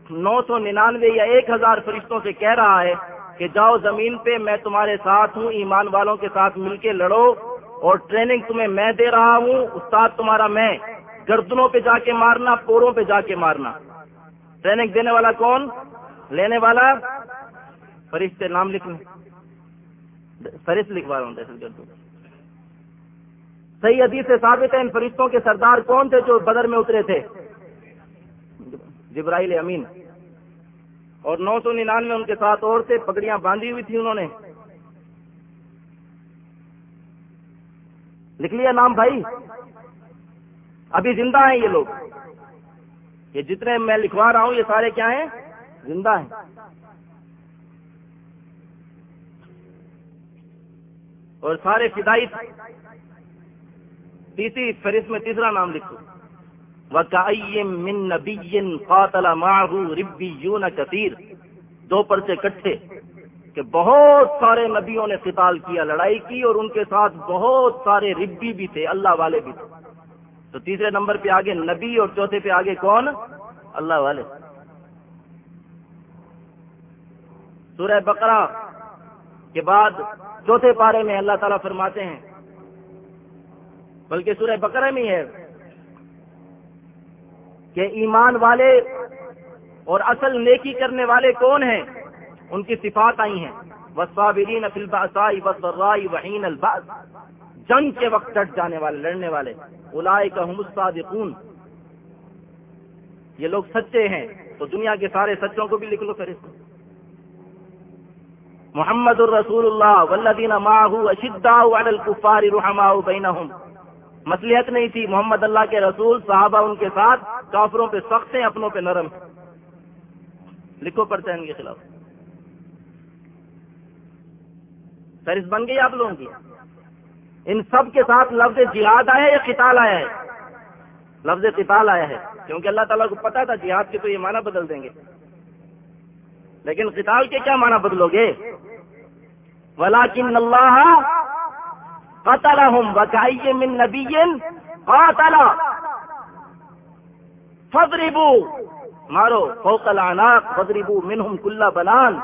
نو سو ننانوے یا ایک ہزار فرشتوں سے کہہ رہا ہے کہ جاؤ زمین پہ میں تمہارے ساتھ ہوں، ایمان والوں کے ساتھ مل کے لڑو اور ٹریننگ تمہیں میں دے رہا ہوں، استاد تمہارا میں۔ گردنوں پہ جا کے مارنا، پوروں پہ جا کے مارنا۔ ٹریننگ دینے والا کون؟ لینے والا؟ فرشتے نام لکھ فرشت لکھوا رہا ہوں، دہشت گردوں صحیح حدیث سے ثابت ہے، ان فرشتوں کے سردار کون تھے جو بدر میں اترے تھے؟ جبرائیل امین۔ اور نو سو ننانوے ان کے ساتھ اور سے پگڑیاں باندھی ہوئی تھی انہوں نے۔ لکھ لیا نام بھائی۔ ابھی زندہ ہیں یہ لوگ۔ یہ جتنے میں لکھوا رہا ہوں، یہ سارے کیا ہیں؟ زندہ ہیں۔ اور سارے فدائی تیسری فہرست میں تیسرا نام لکھو۔ من نبی قاتل معه ربیون کثیر دو پرچے کٹھے کہ بہت سارے نبیوں نے قتال کیا، لڑائی کی اور ان کے ساتھ بہت سارے ربی بھی تھے، اللہ والے بھی تھے۔ تو تیسرے نمبر پہ آگے نبی اور چوتھے پہ آگے کون؟ اللہ والے۔ سورہ بقرہ کے بعد چوتھے پارے میں اللہ تعالیٰ فرماتے ہیں۔ بلکہ سورہ بقرہ میں ہے۔ کہ ایمان والے اور اصل نیکی کرنے والے کون ہیں؟ ان کی صفات آئی ہیں۔ وسابرین فلباسائی وسرائی وحین الباس جنگ کے وقت ڈٹ جانے والے، لڑنے والے۔ الائے کا الصادقون۔ یہ لوگ سچے ہیں، تو دنیا کے سارے سچوں کو بھی لکھ لو پھر محمد الرسول اللہ ولدین ماہو اشدا رحما بینہم۔ مصلیحت نہیں تھی، محمد اللہ کے رسول، صحابہ ان کے ساتھ، کافروں پہ سخت ہیں، اپنوں پہ نرم لکھو پڑتے ہیں ان کے خلاف۔ فہرست بن گئی آپ لوگوں کی۔ ان سب کے ساتھ لفظ جہاد آیا یا قتال آیا ہے؟ لفظ قتال آیا ہے۔ کیونکہ اللہ تعالیٰ کو پتا تھا جہاد کے تو یہ معنی بدل دیں گے۔ لیکن قتال کے کیا معنی بدلو گے؟ ولاکن اللہ قتل ہوں من نبی قاتل فضربو مارو، فوق العناق فضربو منہم کلہ بنان۔